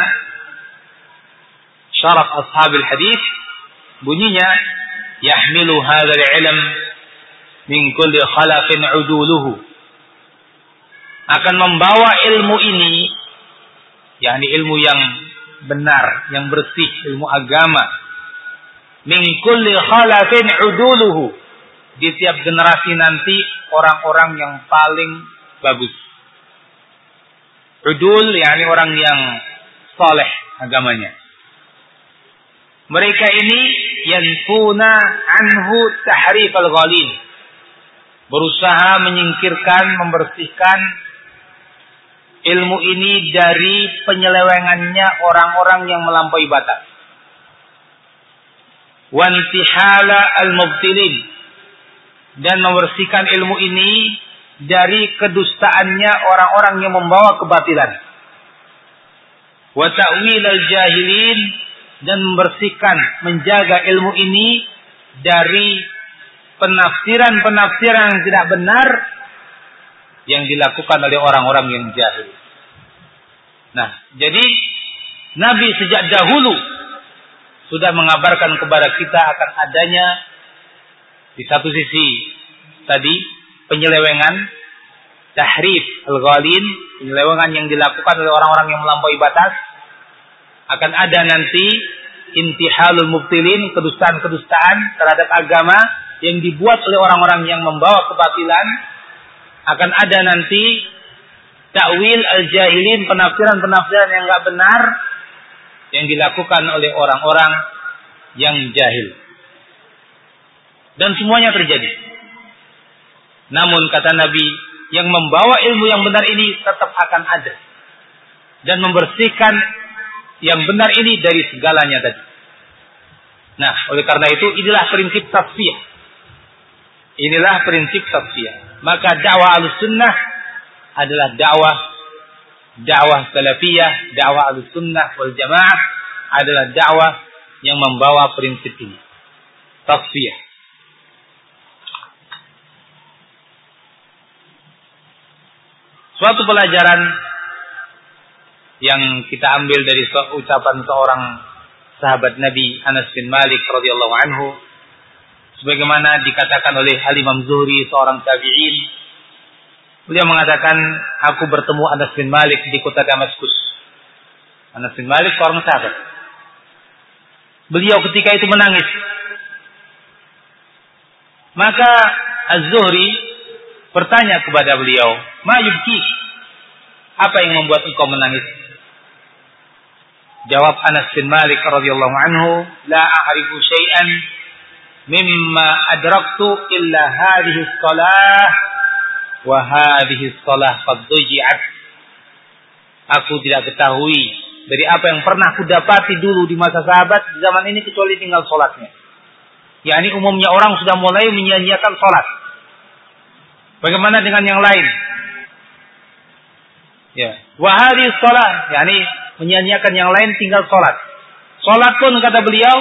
Syaraf Ashabil Hadis bunyinya yahmilu hadzal ilm min kulli khalafin uduluhu akan membawa ilmu ini yakni ilmu yang benar yang bersih ilmu agama min kulli khalafin uduluhu. Di tiap generasi nanti orang-orang yang paling bagus. Udul yakni orang yang soleh agamanya. Mereka ini yanfuna anhu tahrif al-ghalin berusaha menyingkirkan membersihkan ilmu ini dari penyelewengannya orang-orang yang melampaui batas. Wantihala al-mubtilin dan membersihkan ilmu ini dari kedustaannya orang-orang yang membawa kebatilan. Wa ta'wil al-jahilin dan membersihkan menjaga ilmu ini dari penafsiran-penafsiran yang tidak benar yang dilakukan oleh orang-orang yang jahil. Nah, jadi Nabi sejak dahulu sudah mengabarkan kepada kita akan adanya di satu sisi tadi penyelewengan tahrif al-ghalin, penyelewengan yang dilakukan oleh orang-orang yang melampaui batas akan ada nanti intihalul mubtilin, kedustaan-kedustaan terhadap agama yang dibuat oleh orang-orang yang membawa kebatilan akan ada nanti takwil al-jahilin, penafsiran-penafsiran yang enggak benar yang dilakukan oleh orang-orang yang jahil. Dan semuanya terjadi. Namun kata Nabi, yang membawa ilmu yang benar ini tetap akan ada. Dan membersihkan yang benar ini dari segalanya tadi. Nah, oleh karena itu inilah prinsip tafsir. Inilah prinsip tafsir. Maka dakwah al-sunnah adalah dakwah dakwah salafiyah, dakwah al-sunnah wal jamaah adalah dakwah yang membawa prinsip ini. Tasfiyah. Suatu pelajaran yang kita ambil dari ucapan seorang sahabat Nabi Anas bin Malik radhiyallahu anhu sebagaimana dikatakan oleh Al-Imam Zuhri seorang tabi'in. Beliau mengatakan aku bertemu Anas bin Malik di kota Damaskus. Anas bin Malik seorang sahabat. Beliau ketika itu menangis. Maka Az-Zuhri bertanya kepada beliau ma yubki? Apa yang membuat engkau menangis? Jawab Anas bin Malik radhiyallahu anhu la a'rifu syai'an mimma adraktu illa hadhihi shalah wa hadhihi shalah qad Aku tidak ketahui dari apa yang pernah aku dapati dulu di masa sahabat di zaman ini kecuali tinggal sholatnya. yakni umumnya orang sudah mulai menyia-nyiakan sholat. Bagaimana dengan yang lain? Ya, wahari sholat, yakni menyia-nyiakan yang lain tinggal sholat. Salat pun kata beliau,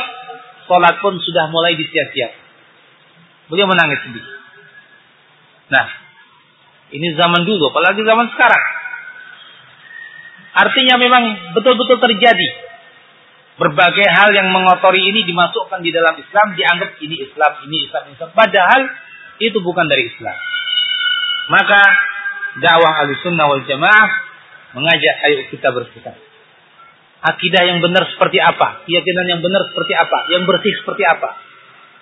salat pun sudah mulai disia-sia. Beliau menangis sedih. Nah, ini zaman dulu, apalagi zaman sekarang. Artinya memang betul-betul terjadi. Berbagai hal yang mengotori ini dimasukkan di dalam Islam, dianggap ini Islam, ini Islam, Islam. Padahal itu bukan dari Islam. Maka dakwah al-sunnah wal jamaah mengajak ayo kita bersikap. Akidah yang benar seperti apa? Keyakinan yang benar seperti apa? Yang bersih seperti apa?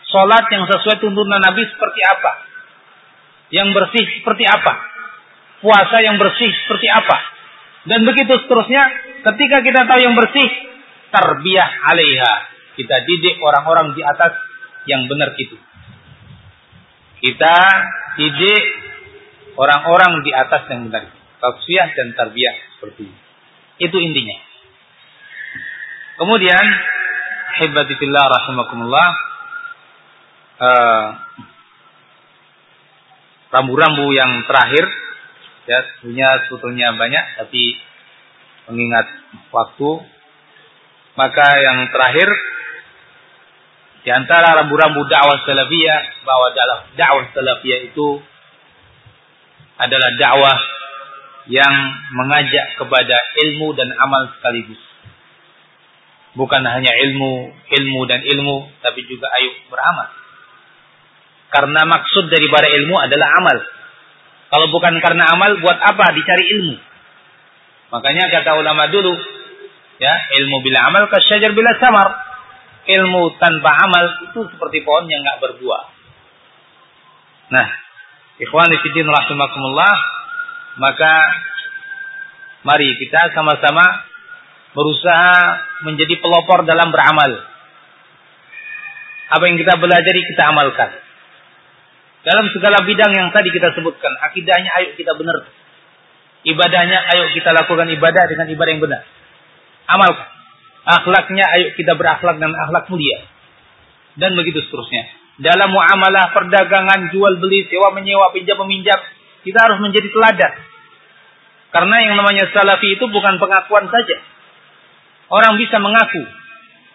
Salat yang sesuai tuntunan Nabi seperti apa? Yang bersih seperti apa? Puasa yang bersih seperti apa? Dan begitu seterusnya, ketika kita tahu yang bersih, tarbiyah alaiha. Kita didik orang-orang di atas yang benar itu. Kita didik orang-orang di atas yang benar. Tafsiyah dan tarbiyah seperti itu. Itu intinya. Kemudian, hibbatifillah rahimakumullah. Uh, rambu-rambu yang terakhir ya punya sebetulnya banyak tapi mengingat waktu maka yang terakhir di antara rambu-rambu dakwah salafiyah bahwa dakwah salafiyah itu adalah dakwah yang mengajak kepada ilmu dan amal sekaligus. Bukan hanya ilmu, ilmu dan ilmu, tapi juga ayo beramal. Karena maksud daripada ilmu adalah amal. Kalau bukan karena amal, buat apa dicari ilmu? Makanya kata ulama dulu, ya ilmu bila amal kasyajar bila samar. Ilmu tanpa amal itu seperti pohon yang nggak berbuah. Nah, ikhwan fillah rahimakumullah, maka mari kita sama-sama berusaha menjadi pelopor dalam beramal. Apa yang kita belajar kita amalkan. Dalam segala bidang yang tadi kita sebutkan, akidahnya ayo kita benar. Ibadahnya ayo kita lakukan ibadah dengan ibadah yang benar. Amalkan. Akhlaknya ayo kita berakhlak dengan akhlak mulia. Dan begitu seterusnya. Dalam muamalah, perdagangan, jual beli, sewa menyewa, pinjam meminjam, kita harus menjadi teladan. Karena yang namanya salafi itu bukan pengakuan saja. Orang bisa mengaku,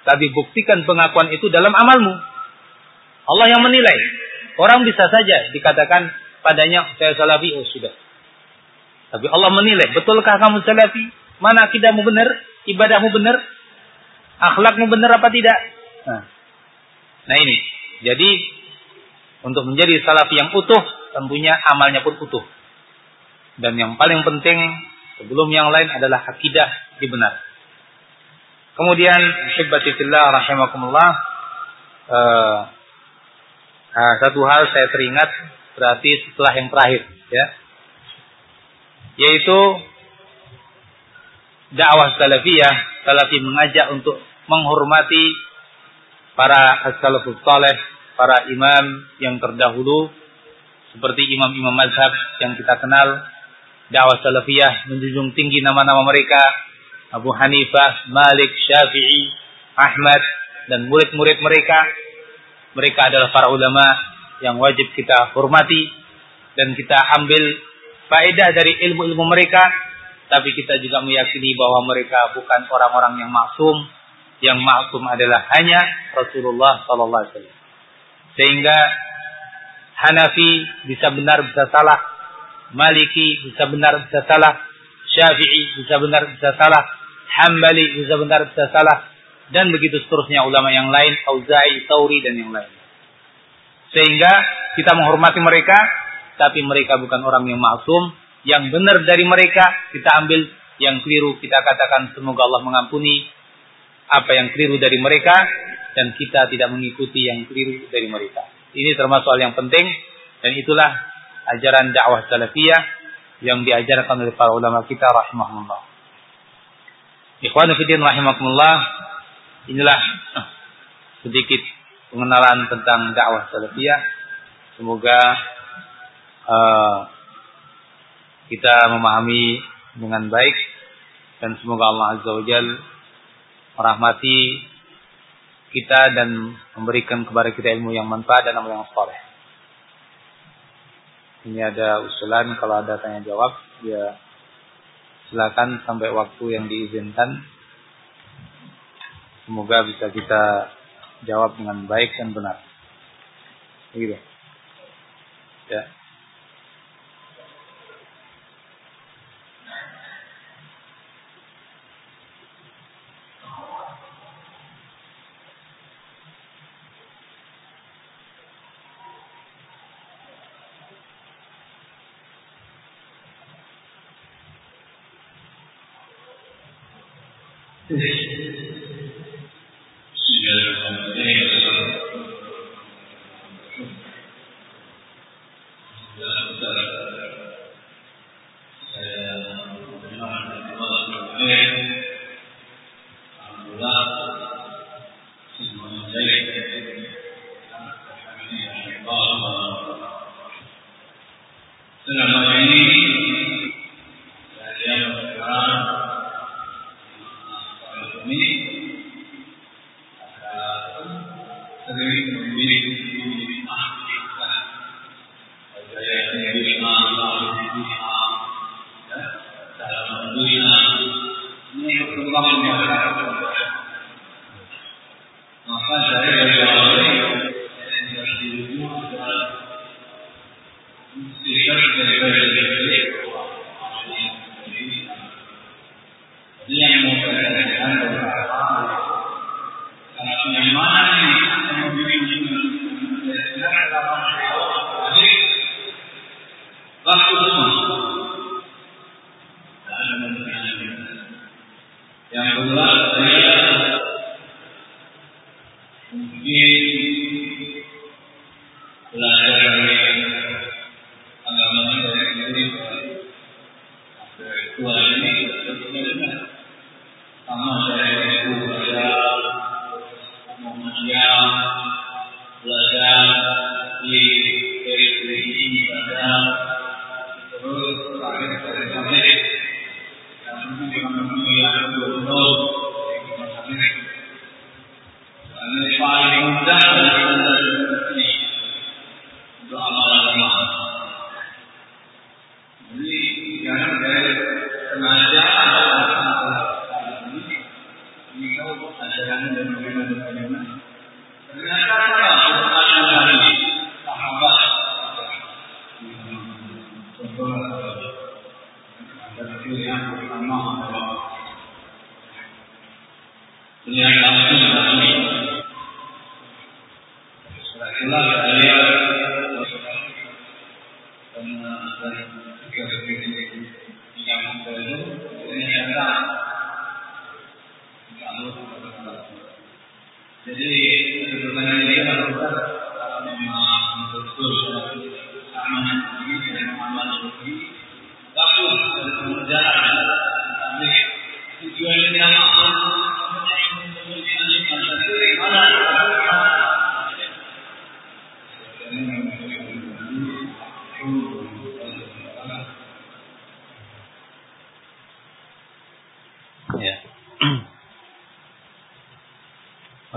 tapi buktikan pengakuan itu dalam amalmu. Allah yang menilai. Orang bisa saja dikatakan padanya saya salafi, oh sudah. Tapi Allah menilai, betulkah kamu salafi? Mana akidahmu benar? Ibadahmu benar? Akhlakmu benar apa tidak? Nah, nah ini. Jadi untuk menjadi salafi yang utuh, tentunya amalnya pun utuh. Dan yang paling penting sebelum yang lain adalah akidah dibenar. Kemudian, hibbatifillah rahimakumullah, uh, Nah, satu hal saya teringat berarti setelah yang terakhir ya. Yaitu dakwah salafiyah, salafi mengajak untuk menghormati para as-salafus saleh, para imam yang terdahulu seperti imam-imam mazhab yang kita kenal. Dakwah salafiyah menjunjung tinggi nama-nama mereka Abu Hanifah, Malik, Syafi'i, Ahmad dan murid-murid mereka mereka adalah para ulama yang wajib kita hormati dan kita ambil faedah dari ilmu-ilmu mereka. Tapi kita juga meyakini bahwa mereka bukan orang-orang yang maksum. Yang maksum adalah hanya Rasulullah Sallallahu Alaihi Wasallam. Sehingga Hanafi bisa benar bisa salah, Maliki bisa benar bisa salah, Syafi'i bisa benar bisa salah, Hambali bisa benar bisa salah, dan begitu seterusnya ulama yang lain, Auza'i, Tauri dan yang lain. Sehingga kita menghormati mereka, tapi mereka bukan orang yang maksum. Yang benar dari mereka kita ambil, yang keliru kita katakan semoga Allah mengampuni apa yang keliru dari mereka dan kita tidak mengikuti yang keliru dari mereka. Ini termasuk hal yang penting dan itulah ajaran dakwah salafiyah yang diajarkan oleh para ulama kita rahimahullah. Ikhwan fillah rahimakumullah inilah sedikit pengenalan tentang dakwah salafiyah. Semoga uh, kita memahami dengan baik dan semoga Allah Azza wa Jal merahmati kita dan memberikan kepada kita ilmu yang manfaat dan amal yang soleh. Ini ada usulan kalau ada tanya jawab ya silakan sampai waktu yang diizinkan Semoga bisa kita jawab dengan baik dan benar. Begitu. Ya.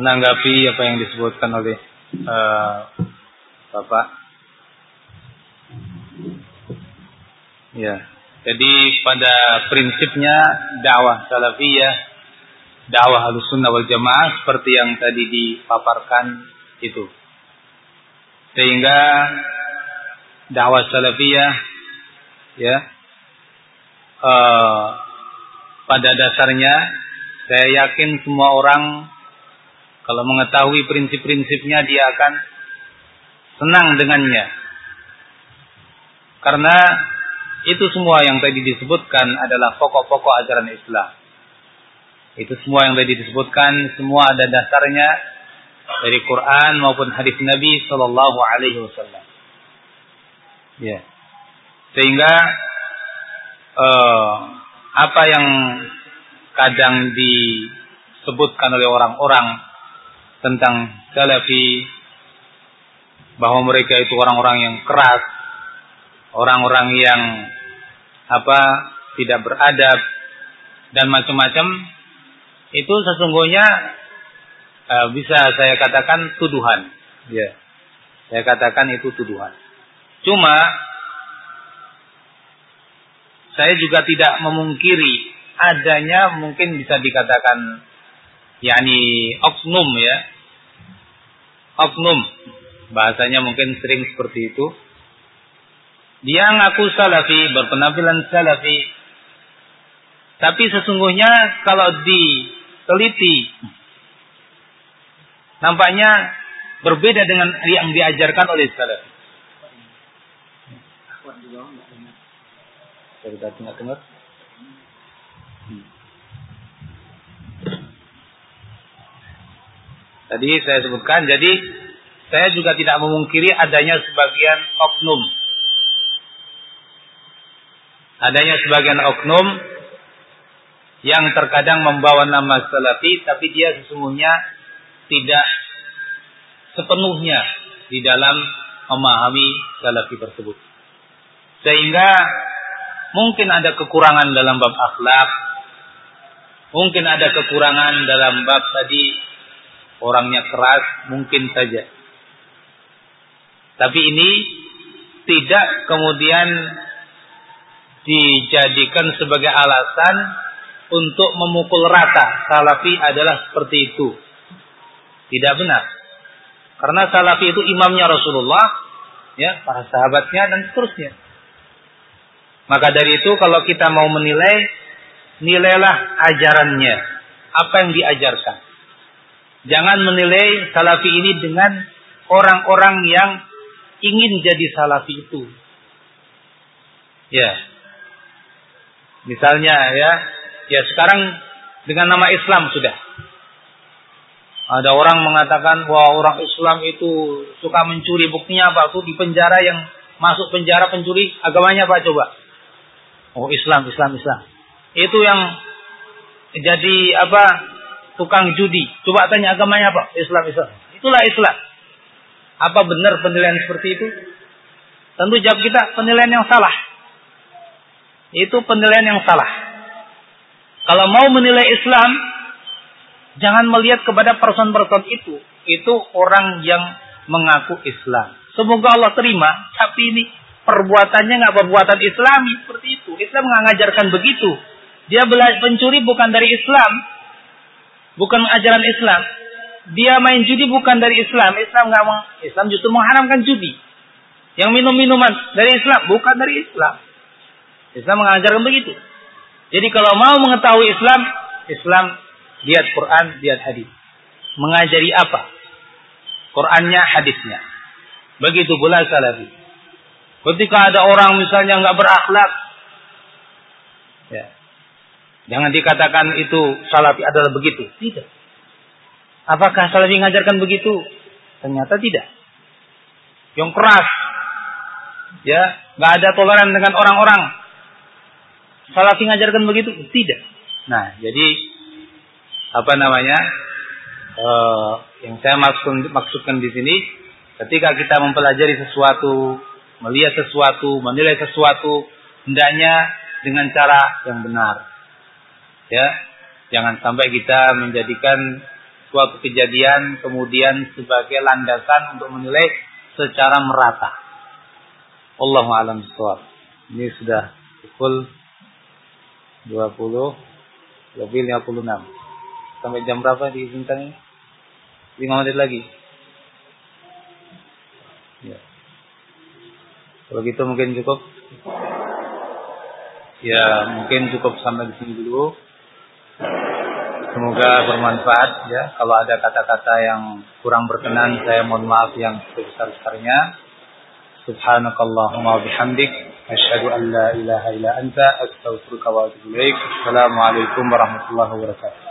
Menanggapi apa yang disebutkan oleh uh, Bapak. Ya, jadi pada prinsipnya dakwah salafiyah, dakwah sunnah wal jamaah seperti yang tadi dipaparkan itu. Sehingga dakwah salafiyah ya uh, pada dasarnya saya yakin semua orang kalau mengetahui prinsip-prinsipnya dia akan senang dengannya. Karena itu semua yang tadi disebutkan adalah pokok-pokok ajaran Islam. Itu semua yang tadi disebutkan semua ada dasarnya dari Quran maupun hadis Nabi Shallallahu Alaihi Wasallam. Ya, sehingga uh, apa yang kadang disebutkan oleh orang-orang tentang salafi bahwa mereka itu orang-orang yang keras, orang-orang yang apa tidak beradab dan macam-macam itu sesungguhnya uh, bisa saya katakan tuduhan. Ya. Saya katakan itu tuduhan. Cuma saya juga tidak memungkiri adanya mungkin bisa dikatakan yakni oknum ya. Oknum bahasanya mungkin sering seperti itu. Dia ngaku salafi, berpenampilan salafi. Tapi sesungguhnya kalau diteliti nampaknya berbeda dengan yang diajarkan oleh salafi. Saya tidak dengar. Tadi saya sebutkan, jadi saya juga tidak memungkiri adanya sebagian oknum. Adanya sebagian oknum yang terkadang membawa nama salafi, tapi dia sesungguhnya tidak sepenuhnya di dalam memahami salafi tersebut. Sehingga mungkin ada kekurangan dalam bab akhlak, mungkin ada kekurangan dalam bab tadi orangnya keras, mungkin saja. Tapi ini tidak kemudian dijadikan sebagai alasan untuk memukul rata salafi adalah seperti itu. Tidak benar. Karena salafi itu imamnya Rasulullah, ya, para sahabatnya dan seterusnya. Maka dari itu kalau kita mau menilai, nilailah ajarannya, apa yang diajarkan. Jangan menilai salafi ini dengan orang-orang yang ingin jadi salafi itu. Ya. Misalnya ya, ya sekarang dengan nama Islam sudah. Ada orang mengatakan bahwa orang Islam itu suka mencuri. Buktinya apa? Itu di penjara yang masuk penjara pencuri agamanya apa coba? Oh Islam, Islam, Islam. Itu yang jadi apa? Tukang judi. Coba tanya agamanya apa? Islam, Islam. Itulah Islam. Apa benar penilaian seperti itu? Tentu jawab kita penilaian yang salah. Itu penilaian yang salah. Kalau mau menilai Islam, jangan melihat kepada person-person itu. Itu orang yang mengaku Islam. Semoga Allah terima, tapi ini perbuatannya nggak perbuatan Islami seperti itu. Islam nggak ngajarkan begitu. Dia belajar pencuri bukan dari Islam, bukan ajaran Islam. Dia main judi bukan dari Islam. Islam nggak mau. Islam justru mengharamkan judi. Yang minum minuman dari Islam bukan dari Islam. Islam mengajarkan begitu. Jadi kalau mau mengetahui Islam, Islam lihat Quran, lihat hadis. Mengajari apa? Qurannya, hadisnya. Begitu pula salafi. Ketika ada orang misalnya nggak berakhlak, ya, Jangan dikatakan itu salafi adalah begitu. Tidak. Apakah salafi mengajarkan begitu? Ternyata tidak. Yang keras. Ya, nggak ada toleran dengan orang-orang. Salafi mengajarkan begitu? Tidak. Nah, jadi apa namanya? Uh, yang saya maksud, maksudkan di sini, ketika kita mempelajari sesuatu, melihat sesuatu, menilai sesuatu, hendaknya dengan cara yang benar Ya, jangan sampai kita menjadikan suatu kejadian kemudian sebagai landasan untuk menilai secara merata. Allahu alam bissawab. Ini sudah pukul 20 lebih 56. Sampai jam berapa diizinkan ini? 5 menit lagi. Ya. Kalau gitu mungkin cukup. Ya, mungkin cukup sampai di sini dulu. Semoga bermanfaat ya. Kalau ada kata-kata yang kurang berkenan, saya mohon maaf yang sebesar-besarnya. Subhanakallahumma bihamdik asyhadu an la ilaha illa anta astaghfiruka wa atubu ilaik. Assalamualaikum warahmatullahi wabarakatuh.